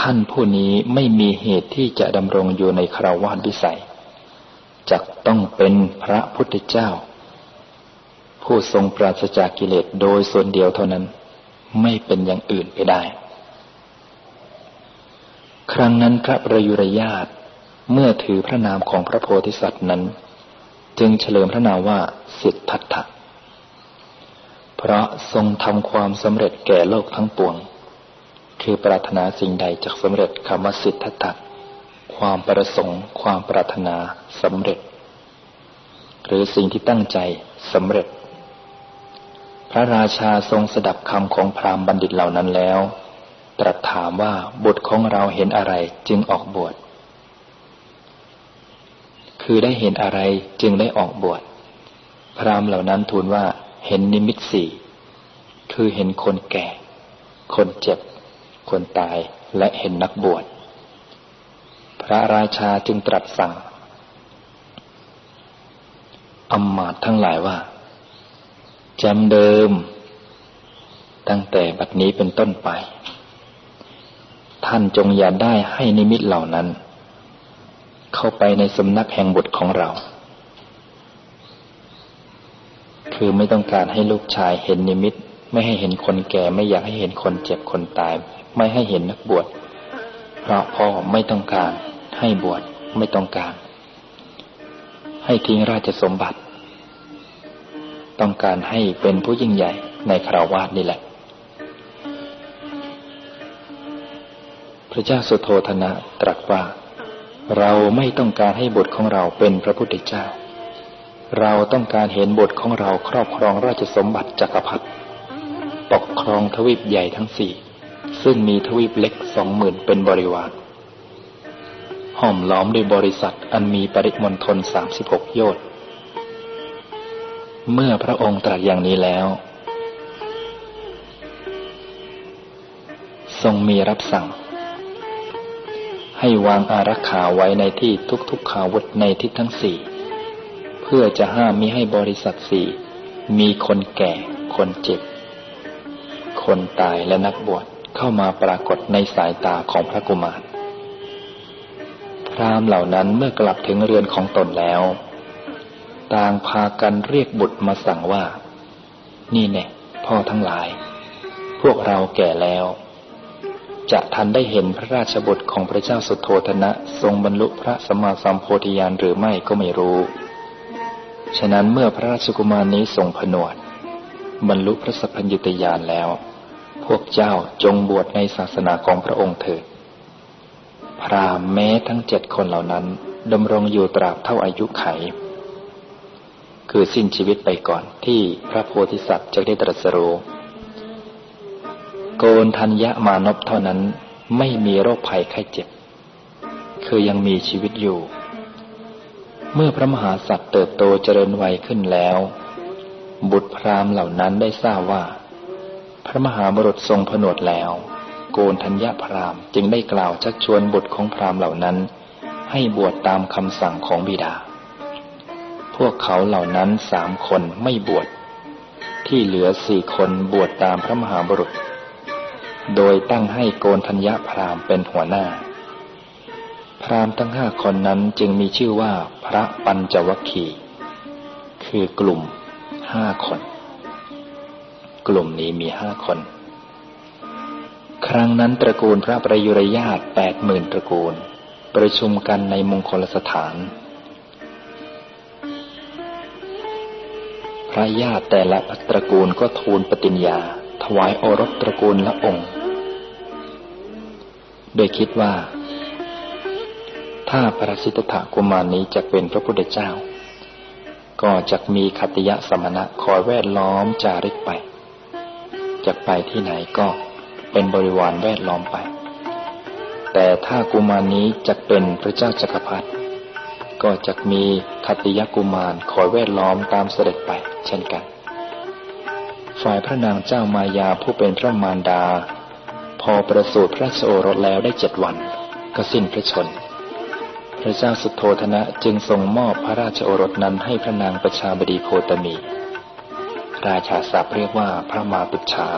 ท่านผู้นี้ไม่มีเหตุที่จะดำรงอยู่ในคราวาสวิสัย จะต้องเป็นพระพุทธเจ้า ผู้ทรงปราศจากกิเลสโดยส่วนเดียวเท่านั้น ไม่เป็นอย่างอื่นไปได้ ครั้งนั้นพระประยุรญาตเมื่อถือพระนามของพระโพธิสัตว์นั้น จึงเฉลิมพระนามว่าสิทธัตถะเพราะทรงทำความสำเร็จแก่โลกทั้งปวง คือปรารถนาสิ่งใดจากสำเร็จคำว่าสิทธัตถะ ความประสงค์ ความปรารถนาสำเร็จ หรือสิ่งที่ตั้งใจสำเร็จ พระราชาทรงสดับคำของพราหมณ์บัณฑิตเหล่านั้นแล้ว ตรัสถามว่าบุตรของเราเห็นอะไรจึงออกบวชคือได้เห็นอะไรจึงได้ออกบวชพราหมณ์เหล่านั้นทูลว่าเห็นนิมิตสี่คือเห็นคนแก่ คนเจ็บ คนตายและเห็นนักบวช พระราชาจึงตรัสสั่งอมมาตทั้งหลายว่าจำเดิม ตั้งแต่บัดนี้เป็นต้นไป ท่านจงอย่าได้ให้นิมิตเหล่านั้น เข้าไปในสำนักแห่งบุตรของเรา คือไม่ต้องการให้ลูกชายเห็นนิมิต ไม่ให้เห็นคนแก่ ไม่อยากให้เห็นคนเจ็บคนตาย ไม่ให้เห็นนักบวชเพราะพ่อไม่ต้องการ ให้บวชไม่ต้องการ ให้ทิ้งราชสมบัติ ต้องการให้เป็นผู้ยิ่งใหญ่ในคราวาสนี่แหละ พระเจ้าสุโธธนะตรัสว่า เราไม่ต้องการให้บุตรของเราเป็นพระพุทธเจ้า เราต้องการเห็นบุตรของเราครอบครองราชสมบัติจักรพรรดิปกครองทวีปใหญ่ทั้งสี่ซึ่งมีทวีปเล็กสองหมื่นเป็นบริวาร ห้อมล้อมด้วยบริษัทอันมีปริมณฑลสามสิบหกโยชน์เมื่อพระองค์ตรัสอย่างนี้แล้ว ทรงมีรับสั่ง ให้วางอารักขาไว้ในที่ทุกๆขาวุธในทิศทั้งสี่ เพื่อจะห้ามมิให้บริษัทสี่มีคนแก่ คนเจ็บ คนตายและนักบวชเข้ามาปรากฏในสายตาของพระกุมาร พรามเหล่านั้นเมื่อกลับถึงเรือนของตนแล้ว ต่างพากันเรียกบุตรมาสั่งว่า นี่แน่พ่อทั้งหลาย พวกเราแก่แล้ว จะทันได้เห็นพระราชบุตรของพระเจ้าสุโธธนะ ทรงบรรลุพระสมมาสัมโพธิญาณหรือไม่ก็ไม่รู้ ฉะนั้นเมื่อพระราชกุมารนี้ทรงผนวด บรรลุพระสัพพัญญุตญาณแล้ว พวกเจ้าจงบวชในศาสนาของพระองค์เถิด พรามแม้ทั้งเจ็ดคนเหล่านั้นดำรงอยู่ตราบเท่าอายุไข คือสิ้นชีวิตไปก่อนที่พระโพธิสัตว์จะได้ตรัสรู้โกนทัญญามานพเท่านั้นไม่มีโรคภัยไข้เจ็บ คือยังมีชีวิตอยู่ เมื่อพระมหาสัตว์เติบโตเจริญวัยขึ้นแล้ว บุตรพรามเหล่านั้นได้ทราบว่า พระมหาบรุษทรงผนวดแล้ว โกนทัญญาพรามจึงได้กล่าวชักชวนบุตรของพรามเหล่านั้น ให้บวชตามคำสั่งของบิดา พวกเขาเหล่านั้นสามคนไม่บวช ที่เหลือสี่คนบวชตามพระมหาบุรุษ โดยตั้งให้โกนทัญญาพรามเป็นหัวหน้า พรามทั้งห้าคนนั้นจึงมีชื่อว่าพระปัญจวัคคีคือกลุ่มห้าคน กลุ่มนี้มีห้าคน ครั้งนั้นตระกูลพระประยุรญาติแปดหมื่นตระกูล ประชุมกันในมงคลสถาน พระญาติแต่ละตระกูลก็ทูลปฏิญญา ถวายโอรสตระกูลละองค์ โดยคิดว่า ถ้าพระสิทธะกุมารนี้จะเป็นพระพุทธเจ้า ก็จะมีคติยะสมณะคอยแวดล้อมจาริกไปจะไปที่ไหนก็ เป็นบริวารแวดล้อมไป แต่ถ้ากุมารนี้จะเป็นพระเจ้าจักรพรรดิก็จะมีคติยกุมารคอยแวดล้อมตามเสด็จไป เช่นกัน ฝ่ายพระนางเจ้ามายาผู้เป็นพระมารดา พอประสูติพระโอรสแล้วได้เจ็ดวัน ก็สิ้นพระชน พระเจ้าสุโธธนะจึงทรงมอบพระราชโอรสนั้นให้พระนางประชาบดีโคตมี ราชาศัพท์เรียกว่าพระมาปุชา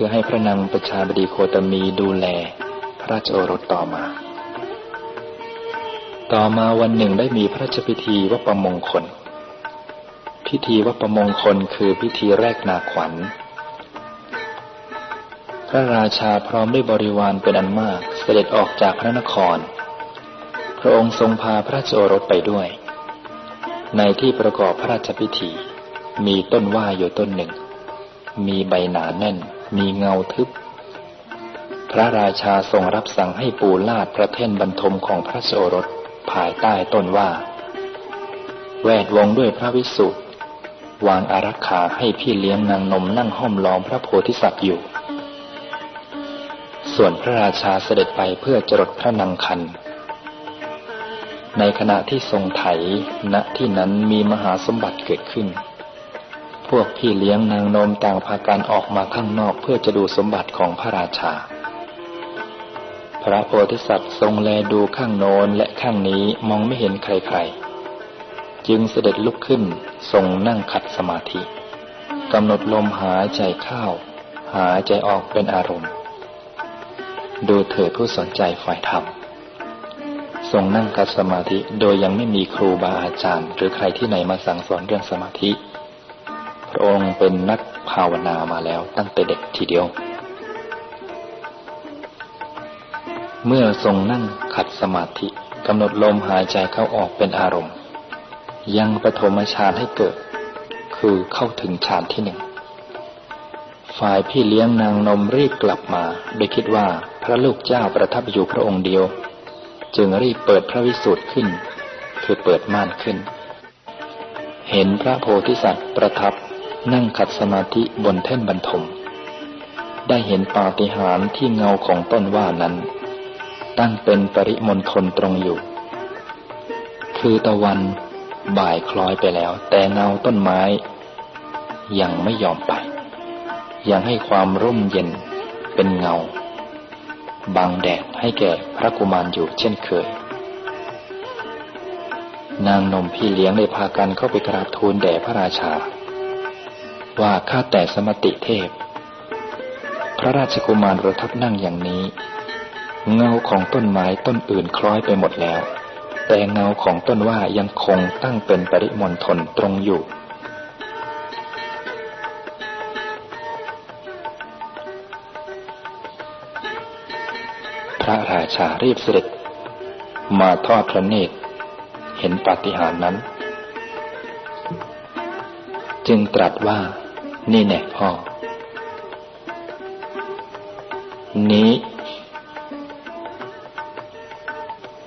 คือให้พระนางประชาบดีโคตมีดูแล พระราชโอรสต่อมา ต่อมาวันหนึ่งได้มีพระราชพิธีวัปมงคล พิธีวัปมงคลคือพิธีแรกนาขวัญ พระราชาพร้อมด้วยบริวารเป็นอันมากเสด็จออกจากพระนคร พระองค์ทรงพาพระราชโอรสไปด้วย ในที่ประกอบพระราชพิธีมีต้นว่าอยู่ต้นหนึ่ง มีใบหนาแน่น มีเงาทึบ พระราชาทรงรับสั่งให้ปูลาดพระเท่นบรรทมของพระโสรสภายใต้ต้นว่า แวดวงด้วยพระวิสุทธ์วางอารักขาให้พี่เลี้ยงนางนมนั่งห้อมล้อมพระโพธิสัตว์อยู่ ส่วนพระราชาเสด็จไปเพื่อจรดพระนังคัน ในขณะที่ทรงไถณที่นั้นมีมหาสมบัติเกิดขึ้น พวกพี่เลี้ยงนางนมต่างพากันออกมาข้างนอกเพื่อจะดูสมบัติของพระราชา พระโพธิสัตว์ทรงแลดูข้างโน้นและข้างนี้มองไม่เห็นใครๆ จึงเสด็จลุกขึ้นทรงนั่งขัดสมาธิกำหนดลมหายใจเข้าหายใจออกเป็นอารมณ์ ดูเถิดผู้สนใจฝ่ายธรรมทรงนั่งกัดสมาธิโดยยังไม่มีครูบาอาจารย์ หรือใครที่ไหนมาสั่งสอนเรื่องสมาธิ พระองค์เป็นนักภาวนามาแล้วตั้งแต่เด็กทีเดียว เมื่อทรงนั่งขัดสมาธิกำหนดลมหายใจเข้าออกเป็นอารมณ์ ยังปฐมฌานให้เกิด คือเข้าถึงฌานที่หนึ่งฝ่ายพี่เลี้ยงนางนมรีบกลับมาโดยคิดว่าพระลูกเจ้าประทับอยู่พระองค์เดียว จึงรีบเปิดพระวิสูตรขึ้น คือเปิดม่านขึ้น เห็นพระโพธิสัตว์ประทับ นั่งขัดสมาธิบนแท่นบรรทม ได้เห็นปาฏิหาริย์ที่เงาของต้นว่านั้น ตั้งเป็นปริมณฑลตรงอยู่ คือตะวันบ่ายคล้อยไปแล้ว แต่เงาต้นไม้ ยังไม่ยอมไป ยังให้ความร่มเย็นเป็นเงาบังแดดให้แก่พระกุมารอยู่เช่นเคย นางนมพี่เลี้ยงได้พากันเข้าไปกราบทูลแด่พระราชา ว่าข้าแต่สมติเทพ พระราชกุมารประทับนั่งอย่างนี้ เงาของต้นไม้ต้นอื่นคล้อยไปหมดแล้ว แต่เงาของต้นว่ายังคงตั้งเป็นปริมณฑลตรงอยู่ พระราชารีบเสด็จ มาทอดพระเนตรเห็นปาฏิหาริย์นั้นจึงตรัสว่า นี่แน่พ่อ นี้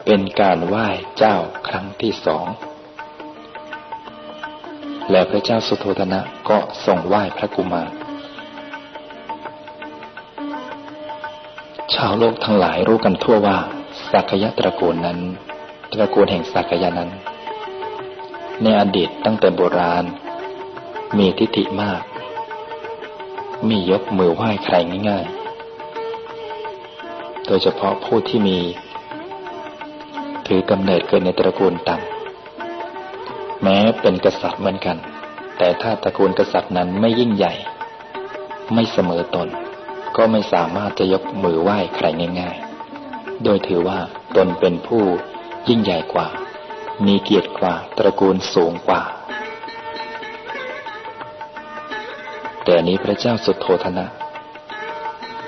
เป็นการไหว้เจ้าครั้งที่สอง แล้วพระเจ้าสุโธธนะก็ส่งไหว้พระกุมาร ชาวโลกทั้งหลายรู้กันทั่วว่าสักยะตระกูลนั้น ตระกูลแห่งสักยะนั้น ในอดีตตั้งแต่โบราณมีทิฏฐิมาก มียกมือไหว้ใครง่ายๆ โดยเฉพาะผู้ที่มี ถือกำเนิดเกิดในตระกูลต่ำแม้เป็นกษัตริย์เหมือนกัน แต่ถ้าตระกูลกษัตริย์นั้นไม่ยิ่งใหญ่ ไม่เสมอตน ก็ไม่สามารถจะยกมือไหว้ใครง่าย ๆ โดยถือว่าตนเป็นผู้ยิ่งใหญ่กว่า มีเกียรติกว่าตระกูลสูงกว่า แต่นี้พระเจ้าสุโทธนะ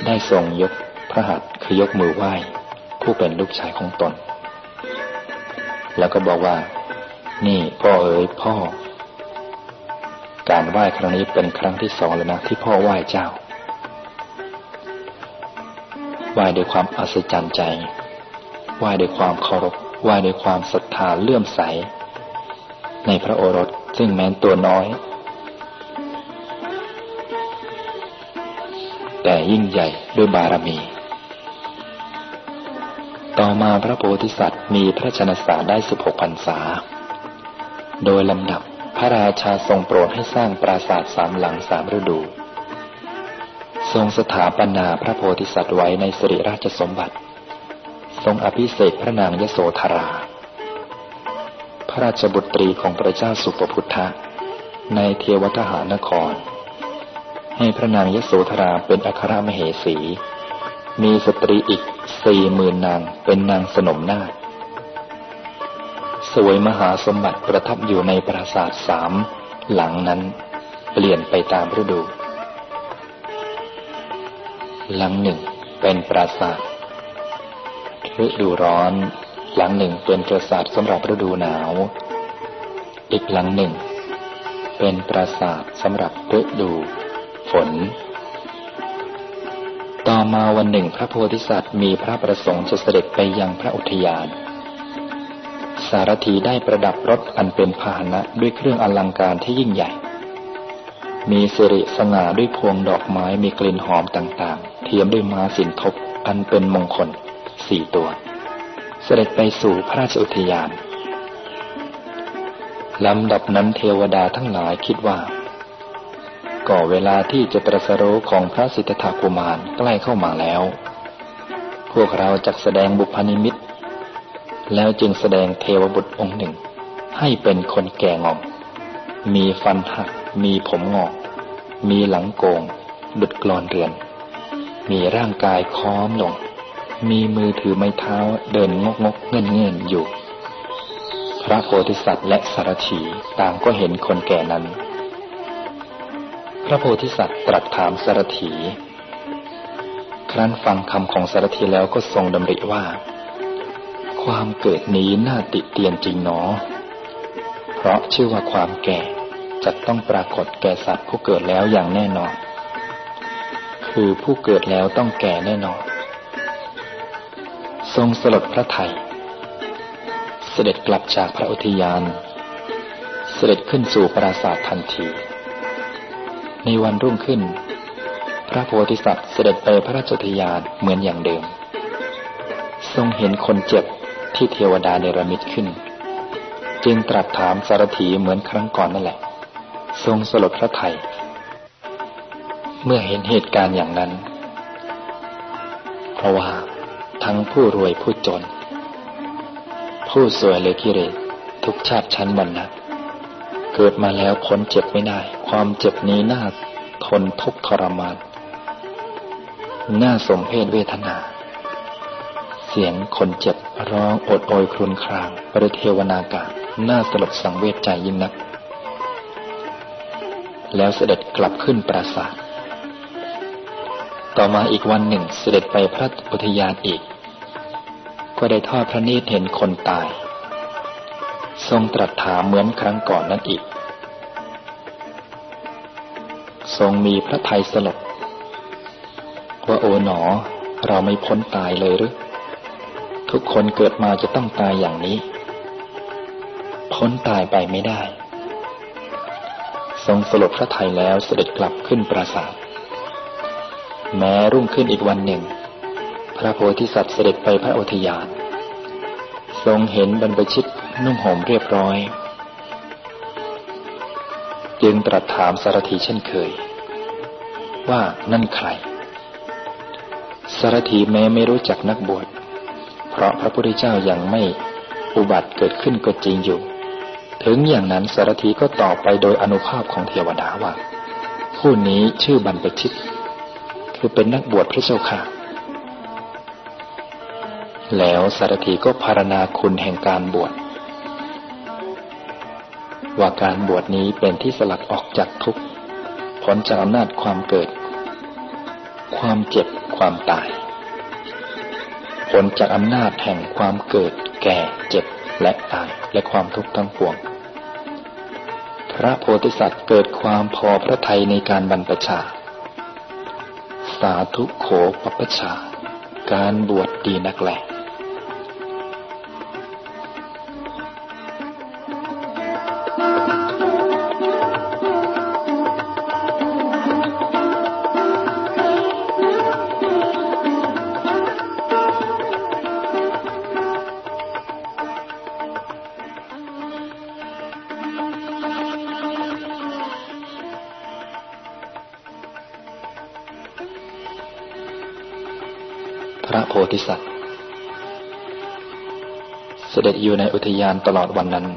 ได้ทรงยกพระหัตถ์คือยกมือไหว้ ผู้เป็นลูกชายของตน แล้วก็บอกว่า นี่พ่อเอ๋ยพ่อ การไหว้ครั้งนี้เป็นครั้งที่สองแล้วนะที่พ่อไหว้เจ้า ไหว้ด้วยความอัศจรรย์ใจ ไหว้ด้วยความเคารพ ไหว้ด้วยความศรัทธาเลื่อมใส ในพระโอรสซึ่งแม้นตัวน้อย ยิ่งใหญ่ด้วยบารมี ต่อมาพระโพธิสัตว์มีพระชนสาได้สิบหกพรรษา โดยลำดับพระราชาทรงโปรดให้สร้างปราสาทสามหลังสามฤดู ทรงสถาปนาพระโพธิสัตว์ไว้ในสิริราชสมบัติ ทรงอภิเษกพระนางยโสธรา พระราชบุตรีของพระเจ้าสุปพุทธะในเทวทหานคร ให้พระนางยโสธราเป็นอัครมเหสี มีสตรีอีกสี่หมื่นนางเป็นนางสนมนาคสวยมหาสมบัติประทับอยู่ในปราสาทสามหลังนั้น เปลี่ยนไปตามฤดู หลังหนึ่งเป็นปราสาทฤดูร้อน หลังหนึ่งเป็นปราสาทสำหรับฤดูหนาว อีกหลังหนึ่ง เป็นปราสาทสำหรับฤดู ฝน ต่อมาวันหนึ่งพระโพธิสัตว์มีพระประสงค์จะเสด็จไปยังพระอุทยาน สารถีได้ประดับรถอันเป็นพาหนะด้วยเครื่องอลังการที่ยิ่งใหญ่ มีสิริสง่าด้วยพวงดอกไม้มีกลิ่นหอมต่างๆ เทียมด้วยม้าสินทบอันเป็นมงคลสี่ตัว เสด็จไปสู่พระราชอุทยานลำดับนั้นเทวดาทั้งหลายคิดว่า ก็เวลาที่จะตรัสรู้ของพระสิทธัตถกุมารใกล้เข้ามาแล้ว พวกเราจะแสดงบุพนิมิต แล้วจึงแสดงเทวบุตรองค์หนึ่ง ให้เป็นคนแก่งอม มีฟันหัก มีผมงอก มีหลังโกง ดุดกรอนเรือน มีร่างกายค้อมลง มีมือถือไม้เท้าเดินงกงกเงื่อนเงื่อนอยู่ พระโพธิสัตว์และสารถีต่างก็เห็นคนแก่นั้น พระโพธิสัตว์ตรัสถามสารถี ครั้นฟังคำของสารถีแล้วก็ทรงดำริว่า ความเกิดนี้น่าติเตียนจริงหนอ เพราะชื่อว่าความแก่จะต้องปรากฏแก่สัตว์ผู้เกิดแล้วอย่างแน่นอน คือผู้เกิดแล้วต้องแก่แน่นอน ทรงสลดพระไทย เสด็จกลับจากพระอุทยาน เสด็จขึ้นสู่ปราสาททันที ในวันรุ่งขึ้น พระโพธิสัตว์เสด็จไปพระราชทยานเหมือนอย่างเดิม ทรงเห็นคนเจ็บที่เทวดาเนรมิตขึ้น จึงตรัสถามสารถีเหมือนครั้งก่อนนั่นแหละ ทรงสลดพระไทย เมื่อเห็นเหตุการณ์อย่างนั้น เพราะว่าทั้งผู้รวยผู้จน ผู้สวยเลยกิเลสทุกชาติชั้นบรรณะ เกิดมาแล้วพ้นเจ็บไม่ได้ ความเจ็บนี้น่าทนทุกทรมาน น่าสมเพศเวทนา เสียงคนเจ็บร้องอดโอยครุนครางปริเทวนากาศน่าสลดสังเวชใจยิ่งนัก แล้วเสด็จกลับขึ้นปราสาท ต่อมาอีกวันหนึ่งเสด็จไปพระอุทยานอีก ก็ได้ทอดพระเนตรเห็นคนตาย ทรงตรัสถามเหมือนครั้งก่อนนั้นอีก ทรงมีพระทัยสลดว่าโอ๋หนอ เราไม่พ้นตายเลยหรือ ทุกคนเกิดมาจะต้องตายอย่างนี้ พ้นตายไปไม่ได้ ทรงสลดพระทัยแล้วเสด็จกลับขึ้นปราสาท แม้รุ่งขึ้นอีกวันหนึ่ง พระโพธิสัตว์เสด็จไปพระอุทยาน ทรงเห็นบรรพชิต นุ่งห่มเรียบร้อย จึงตรัสถามสารถีเช่นเคย ว่านั่นใคร สารถีแม้ไม่รู้จักนักบวชเพราะพระพุทธเจ้ายังไม่อุบัติเกิดขึ้นก็จริงอยู่ ถึงอย่างนั้นสารถีก็ตอบไปโดยอนุภาพของเทวดาว่าผู้นี้ชื่อบรรพชิต คือเป็นนักบวชพระเจ้าค่ะแล้วสารถีก็พารณาคุณแห่งการบวช ว่าการบวชนี้เป็นที่สลัดออกจากทุกข์ผลจากอำนาจความเกิด ความเจ็บความตายผลจากอำนาจแห่งความเกิด แก่เจ็บและตายและความทุกข์ทั้งปวง พระโพธิสัตว์เกิดความพอพระทัยในการบรรพชา สาธุโขปปชา การบวชดีนักแหละ อยู่ในอุทยานตลอดวันนั้น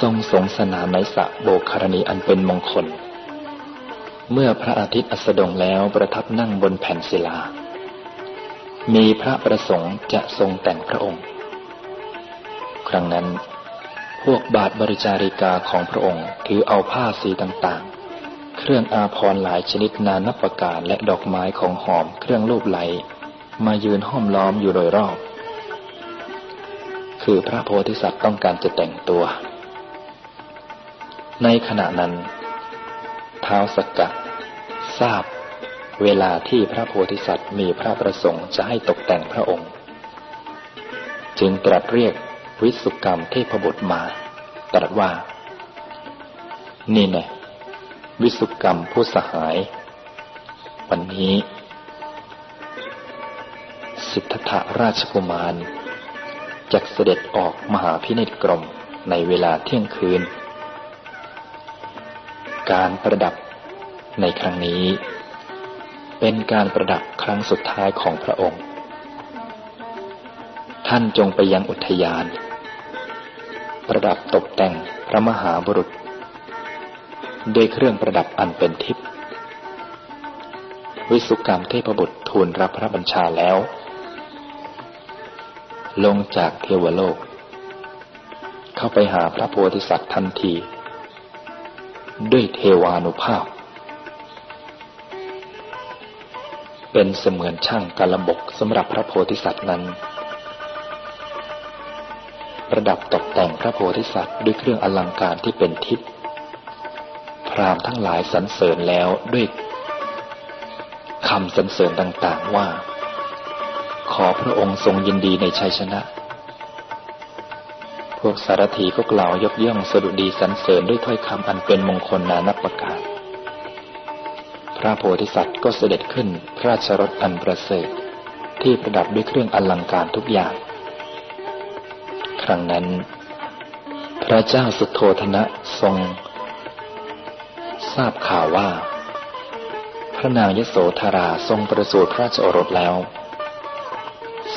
ทรงสงสนานในสระโบคารณีอันเป็นมงคล เมื่อพระอาทิตย์อัสดงแล้วประทับนั่งบนแผ่นศิลา มีพระประสงค์จะทรงแต่งพระองค์ ครั้งนั้น พวกบาทบริจาริกาของพระองค์ถือเอาผ้าสีต่างๆ เครื่องอาภรณ์หลายชนิดนานับประการและดอกไม้ของหอมเครื่องรูปไหล มายืนห้อมล้อมอยู่โดยรอบ คือพระโพธิสัตว์ต้องการจะแต่งตัว ในขณะนั้น ท้าวสกกัดทราบเวลาที่พระโพธิสัตว์มีพระประสงค์จะให้ตกแต่งพระองค์ จึงตรัสเรียกวิสุกรรมเทพบุตรมา ตรัสว่า นี่แน่วิสุกรรมผู้สหาย วันนี้ สิทธัตราชกุมาร จักเสด็จออกมหาพินิจกรมในเวลาเที่ยงคืน การประดับในครั้งนี้ เป็นการประดับครั้งสุดท้ายของพระองค์ ท่านจงไปยังอุทยาน ประดับตกแต่งพระมหาบุรุษด้วยเครื่องประดับอันเป็นทิพย์วิสุกรรมเทพบุตรทูลรับพระบัญชาแล้ว ลงจากเทวโลก เข้าไปหาพระโพธิสัตว์ทันที ด้วยเทวานุภาพ เป็นเสมือนช่างกระบกสำหรับพระโพธิสัตว์นั้น ประดับตกแต่งพระโพธิสัตว์ด้วยเครื่องอลังการที่เป็นทิพย์พรามทั้งหลายสรรเสริญแล้วด้วยคำสรรเสริญต่าง ๆ ว่า ขอพระองค์ทรงยินดีในชัยชนะ พวกสารถีก็กล่าวยกย่องสดุดีสรรเสริญด้วยถ้อยคำอันเป็นมงคลนานับประการ พระโพธิสัตว์ก็เสด็จขึ้นพระราชรถอันประเสริฐที่ประดับด้วยเครื่องอลังการทุกอย่าง ครั้งนั้น พระเจ้าสุโธธนะทรง ทราบข่าวว่า พระนางยโสธราทรงประสูติพระราชโอรสแล้ว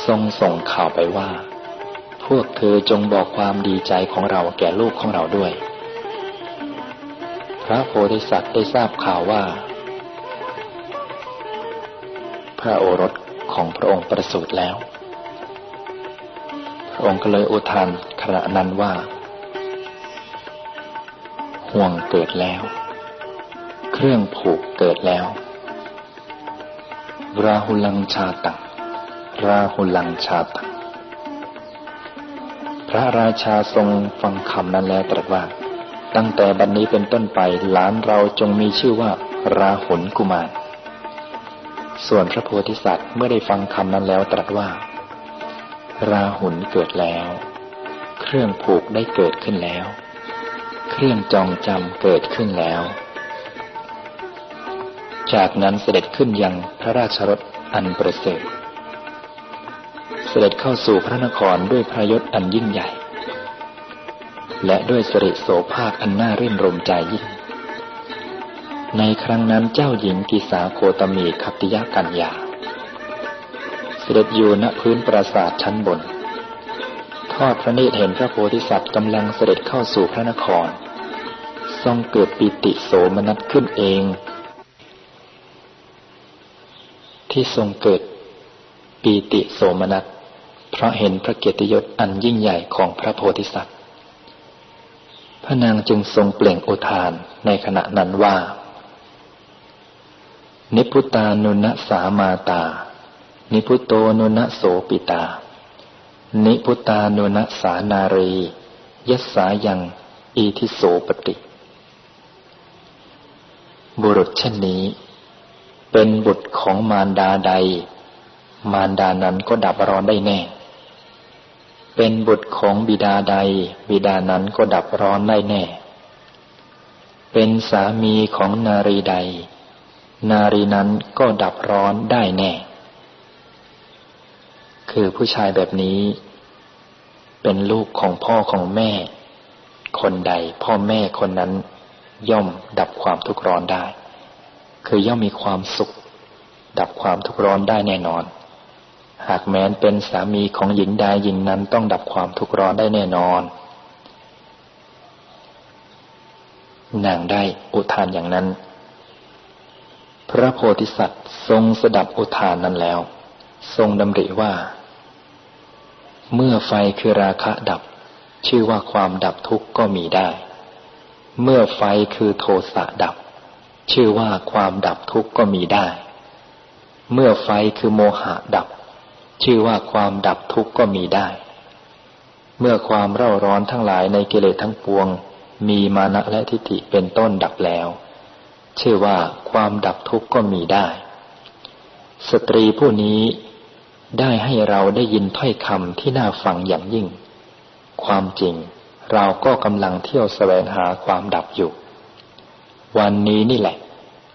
ทรงส่งข่าวไปว่า พวกเธอจงบอกความดีใจของเราแก่ลูกของเราด้วย พระโพธิสัตว์ได้ทราบข่าวว่า พระโอรสของพระองค์ประสูติแล้ว พระองค์ก็เลยอุทานขณะนั้นว่า ห่วงเกิดแล้ว เครื่องผูกเกิดแล้วราหุลังชาตัง ราหุลังชาตพระราชาทรงฟังคำนั้นแล้วตรัสว่า ตั้งแต่บัดนนี้เป็นต้นไปหลานเราจงมีชื่อว่า ราหุลกุมาร ส่วนพระโพธิสัตว์เมื่อได้ฟังคำนั้นแล้วตรัสว่า ราหุลเกิดแล้ว เครื่องผูกได้เกิดขึ้นแล้ว เครื่องจองจำเกิดขึ้นแล้วจากนั้นเสด็จขึ้นยังพระราชรถอันประเสริฐ สด็จเข้าสู่พระนครด้วยพระยศอันยิ่งใหญ่ และด้วยสิริโสภาคอันน่ารื่นรมใจยิ่ง ในครั้งนั้นเจ้าหญิงกิสาโคตมีคัติยากัญญา เสด็จอยู่ณพื้นปราสาทชั้นบน ทอดพระเนตรเห็นพระโพธิสัตว์กำลังเสด็จเข้าสู่พระนคร ทรงเกิดปิติโสมนัสขึ้นเอง ที่ทรงเกิดปีติโสมนัส เพราะเห็นพระเกียรติยศอันยิ่งใหญ่ของพระโพธิสัตว์ พระนางจึงทรงเปล่งอุทานในขณะนั้นว่า นิพุตานุณสามาตา นิพุโตนุณโสปิตา นิพุตานุณสานารียัสสายังอีทิโสปติ บุรุษเช่นนี้ เป็นบุตรของมารดาใด มารดานั้นก็ดับร้อนได้แน่ เป็นบุตรของบิดาใด บิดานั้นก็ดับร้อนได้แน่ เป็นสามีของนารีใด นารีนั้นก็ดับร้อนได้แน่ คือผู้ชายแบบนี้ เป็นลูกของพ่อของแม่ คนใดพ่อแม่คนนั้น ย่อมดับความทุกข์ร้อนได้ คือย่อมมีความสุข ดับความทุกข์ร้อนได้แน่นอน หากแม้นเป็นสามีของหญิงใดหญิงนั้นต้องดับความทุกข์ร้อนได้แน่นอน นางได้อุทานอย่างนั้น พระโพธิสัตว์ทรงสดับอุทานนั้นแล้ว ทรงดำริว่า เมื่อไฟคือราคะดับ ชื่อว่าความดับทุกข์ก็มีได้ เมื่อไฟคือโทสะดับ ชื่อว่าความดับทุกข์ก็มีได้ เมื่อไฟคือโมหะดับ ชื่อว่าความดับทุกข์ก็มีได้ เมื่อความเร่าร้อนทั้งหลายในกิเลสทั้งปวง มีมานะและทิฏฐิเป็นต้นดับแล้ว ชื่อว่าความดับทุกข์ก็มีได้ สตรีผู้นี้ได้ให้เราได้ยินถ้อยคำที่น่าฟังอย่างยิ่ง ความจริงเราก็กำลังเที่ยวแสวงหาความดับอยู่ วันนี้นี่แหละ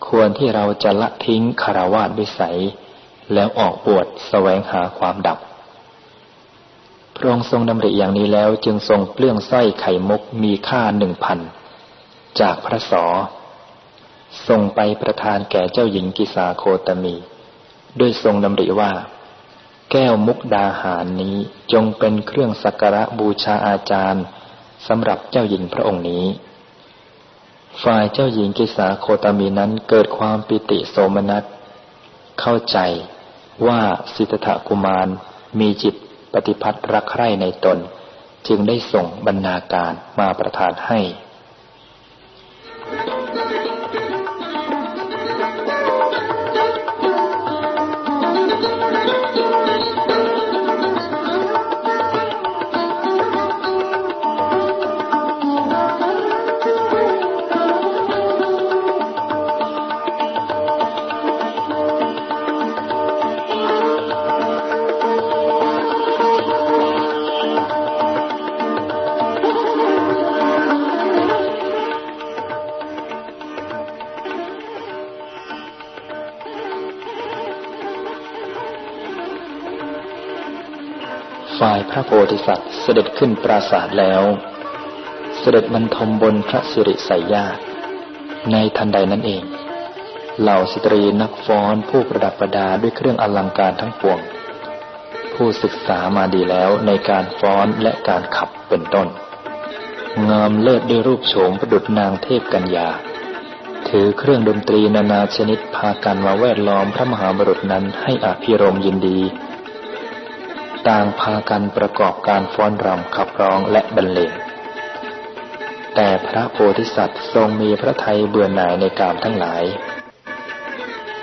ควรที่เราจะละทิ้งคารวาสวิสัย แล้วออกบวชแสวงหาความดับ พระองค์ทรงดำริอย่างนี้แล้วจึงทรงเปลื้องสร้อยไข่มุกมีค่าหนึ่งพันจากพระสอทรงไปประทานแก่เจ้าหญิงกิสาโคตมี ด้วยทรงดำริว่า แก้วมุกดาหารนี้จงเป็นเครื่องสักการะบูชาอาจารย์สำหรับเจ้าหญิงพระองค์นี้ ฝ่ายเจ้าหญิงกิสาโคตมีนั้นเกิดความปิติโสมนัส เข้าใจ ว่าสิทธะกุมารมีจิตปฏิพัทธ์รักใคร่ในตน จึงได้ส่งบรรณาการมาประทานให้ ธิสัตว์เสด็จขึ้นปราศาสตร์แล้ว เสด็จบรรทมบนพระสิริสายญาติในทันใดนั้นเอง เหล่าสตรีนักฟ้อนผู้ประดับประดาด้วยเครื่องอลังการทั้งปวง ผู้ศึกษามาดีแล้วในการฟ้อนและการขับเป็นต้น งามเลิศด้วยรูปโฉมประดุจนางเทพกัญญา ถือเครื่องดนตรีนานาชนิดพากันมาแวดล้อมพระมหาบุรุษนั้นให้อภิรมยินดี ต่างพากันประกอบการฟ้อนรำขับร้องและบรรเลงแต่พระโพธิสัตว์ทรงมีพระทัยเบื่อหน่ายในกามทั้งหลาย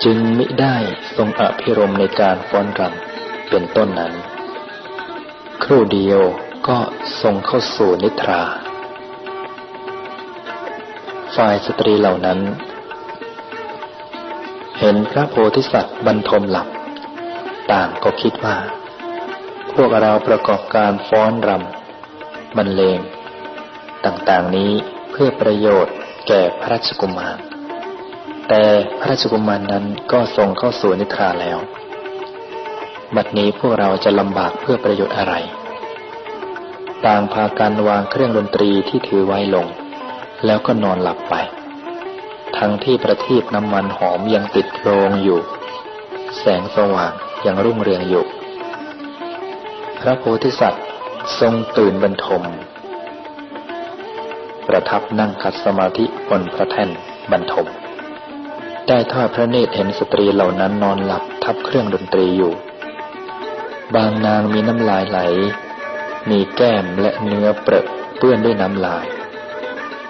จึงมิได้ทรงอภิรมในการฟ้อนรำเป็นต้นนั้น ครู่เดียวก็ทรงเข้าสู่นิทรา ฝ่ายสตรีเหล่านั้น เห็นพระโพธิสัตว์บรรทมหลับ ต่างก็คิดว่า พวกเราประกอบการฟ้อนรำบรรเลง ต่างๆนี้เพื่อประโยชน์แก่พระราชกุมาร แต่พระราชกุมารนั้นก็ทรงเข้าสู่นิทราแล้ว บัดนี้พวกเราจะลำบากเพื่อประโยชน์อะไร ต่างพากันวางเครื่องดนตรีที่ถือไว้ลง แล้วก็นอนหลับไป ทั้งที่ประทีปน้ำมันหอมยังติดโลงอยู่ แสงสว่างยังรุ่งเรืองอยู่ พระโพธิสัตว์ทรงตื่นบรรทม ประทับนั่งคัดสมาธิบนพระแท่นบรรทม ได้ทอดพระเนตรเห็นสตรีเหล่านั้นนอนหลับทับเครื่องดนตรีอยู่ บางนางมีน้ำลายไหล มีแก้มและเนื้อเปรอะเปื้อนด้วยน้ำลาย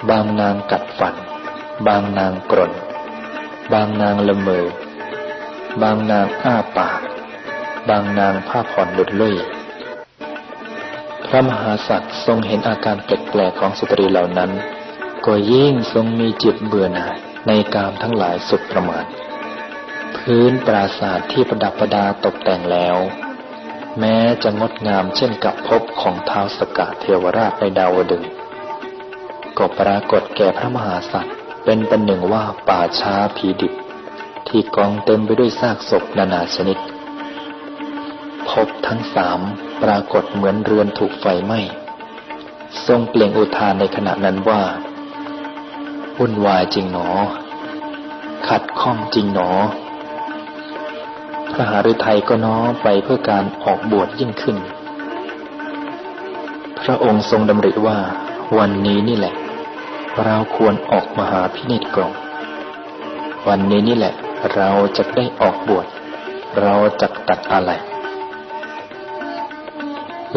บางนางกัดฟัน บางนางกรนบางนางละเมอ บางนางอ้าปาก บางนางผ้าผ่อนหลุดลุ่ย พระมหาสัตว์ทรงเห็นอาการแปลกๆของสตรีเหล่านั้น ก็ยิ่งทรงมีจิตเบื่อหน่ายในกามทั้งหลายสุดประมาณพื้นปราสาทที่ประดับประดาตกแต่งแล้ว แม้จะงดงามเช่นกับพบของท้าวสกะเทวราชในดาวดึงก็ปรากฏแก่พระมหาสัตว์เป็นเป็นหนึ่งว่าป่าช้าผีดิบ ที่กองเต็มไปด้วยซากศพนานาชนิด พบทั้งสามปรากฏเหมือนเรือนถูกไฟไหม้ทรงเปล่งอุทานในขณะนั้นว่าวุ่นวายจริงหนอ ขัดข้องจริงหนอ พระหฤทัยก็น้อไปเพื่อการออกบวชยิ่งขึ้น พระองค์ทรงดำริว่า วันนี้นี่แหละ เราควรออกมหาพินิจกรองวันนี้นี่แหละ เราจะได้ออกบวช เราจะตัดอะไร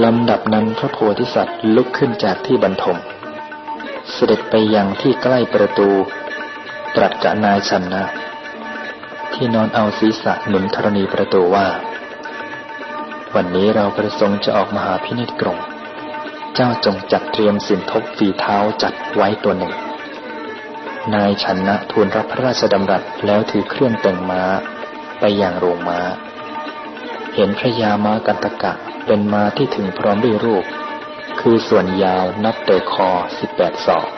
ลำดับนั้นพระโพธิสัตว์ลุกขึ้นจากที่บรรทม เสด็จไปยังที่ใกล้ประตู ตรัสกับนายชันนะ ที่นอนเอาศีรษะหนุนธรณีประตูว่า วันนี้เราประสงค์จะออกมาหาพินิจกรงเจ้าจงจัดเตรียมสินทบฝีเท้าจัดไว้ตัวหนึ่ง นายชันนะทูลรับพระราชดำรัสแล้วถือเครื่องแต่งม้าไปอย่างโรงม้า เห็นพระยาม้ากันตะกะ เป็นมาที่ถึงพร้อมด้วยรูป คือส่วนยาวนับแต่คอสิบแปดศอก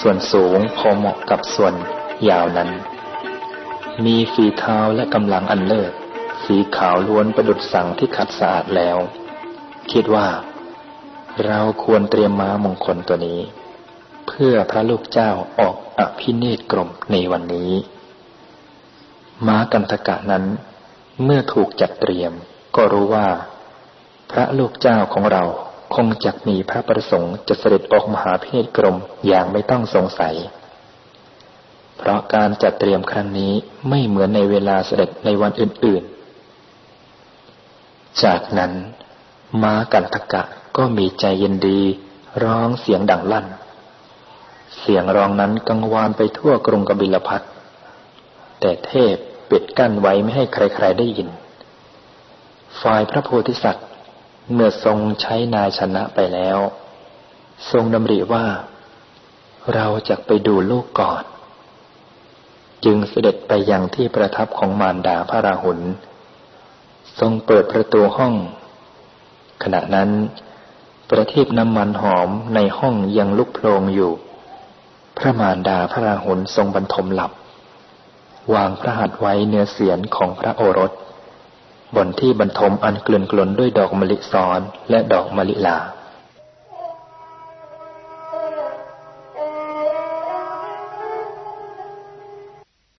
ส่วนสูงพอเหมาะกับส่วนยาวนั้น มีฝีเท้าและกำลังอันเลิศ สีขาวล้วนประดุดสังที่ขัดสะอาดแล้ว คิดว่า เราควรเตรียมม้ามงคลตัวนี้ เพื่อพระลูกเจ้าออกอภิเนตกรมในวันนี้ ม้ากันทกะนั้น เมื่อถูกจัดเตรียมก็รู้ว่า พระลูกเจ้าของเราคงจักมีพระประสงค์จะเสด็จออกมหาเพศกรมอย่างไม่ต้องสงสัย เพราะการจัดเตรียมครั้งนี้ไม่เหมือนในเวลาเสด็จในวันอื่นๆ จากนั้นม้ากันทกะก็มีใจเย็นดีร้องเสียงดังลั่น เสียงร้องนั้นกังวานไปทั่วกรุงกบิลพัทแต่เทพปิดกั้นไว้ไม่ให้ใครๆได้ยิน ฝ่ายพระโพธิสัตว์ เมื่อทรงใช้นายชนะไปแล้ว ทรงดำริว่า เราจะไปดูลูกก่อน จึงเสด็จไปยังที่ประทับของมารดาพระราหุล ทรงเปิดประตูห้อง ขณะนั้นประทีปน้ำมันหอมในห้องยังลุกโพลงอยู่ พระมารดาพระราหุลทรงบรรทมหลับ วางพระหัตถ์ไว้เนื้อเสียนของพระโอรส บนที่บรรทมอันกลื่นกลนด้วยดอกมะลิซ้อนและดอกมะลิลา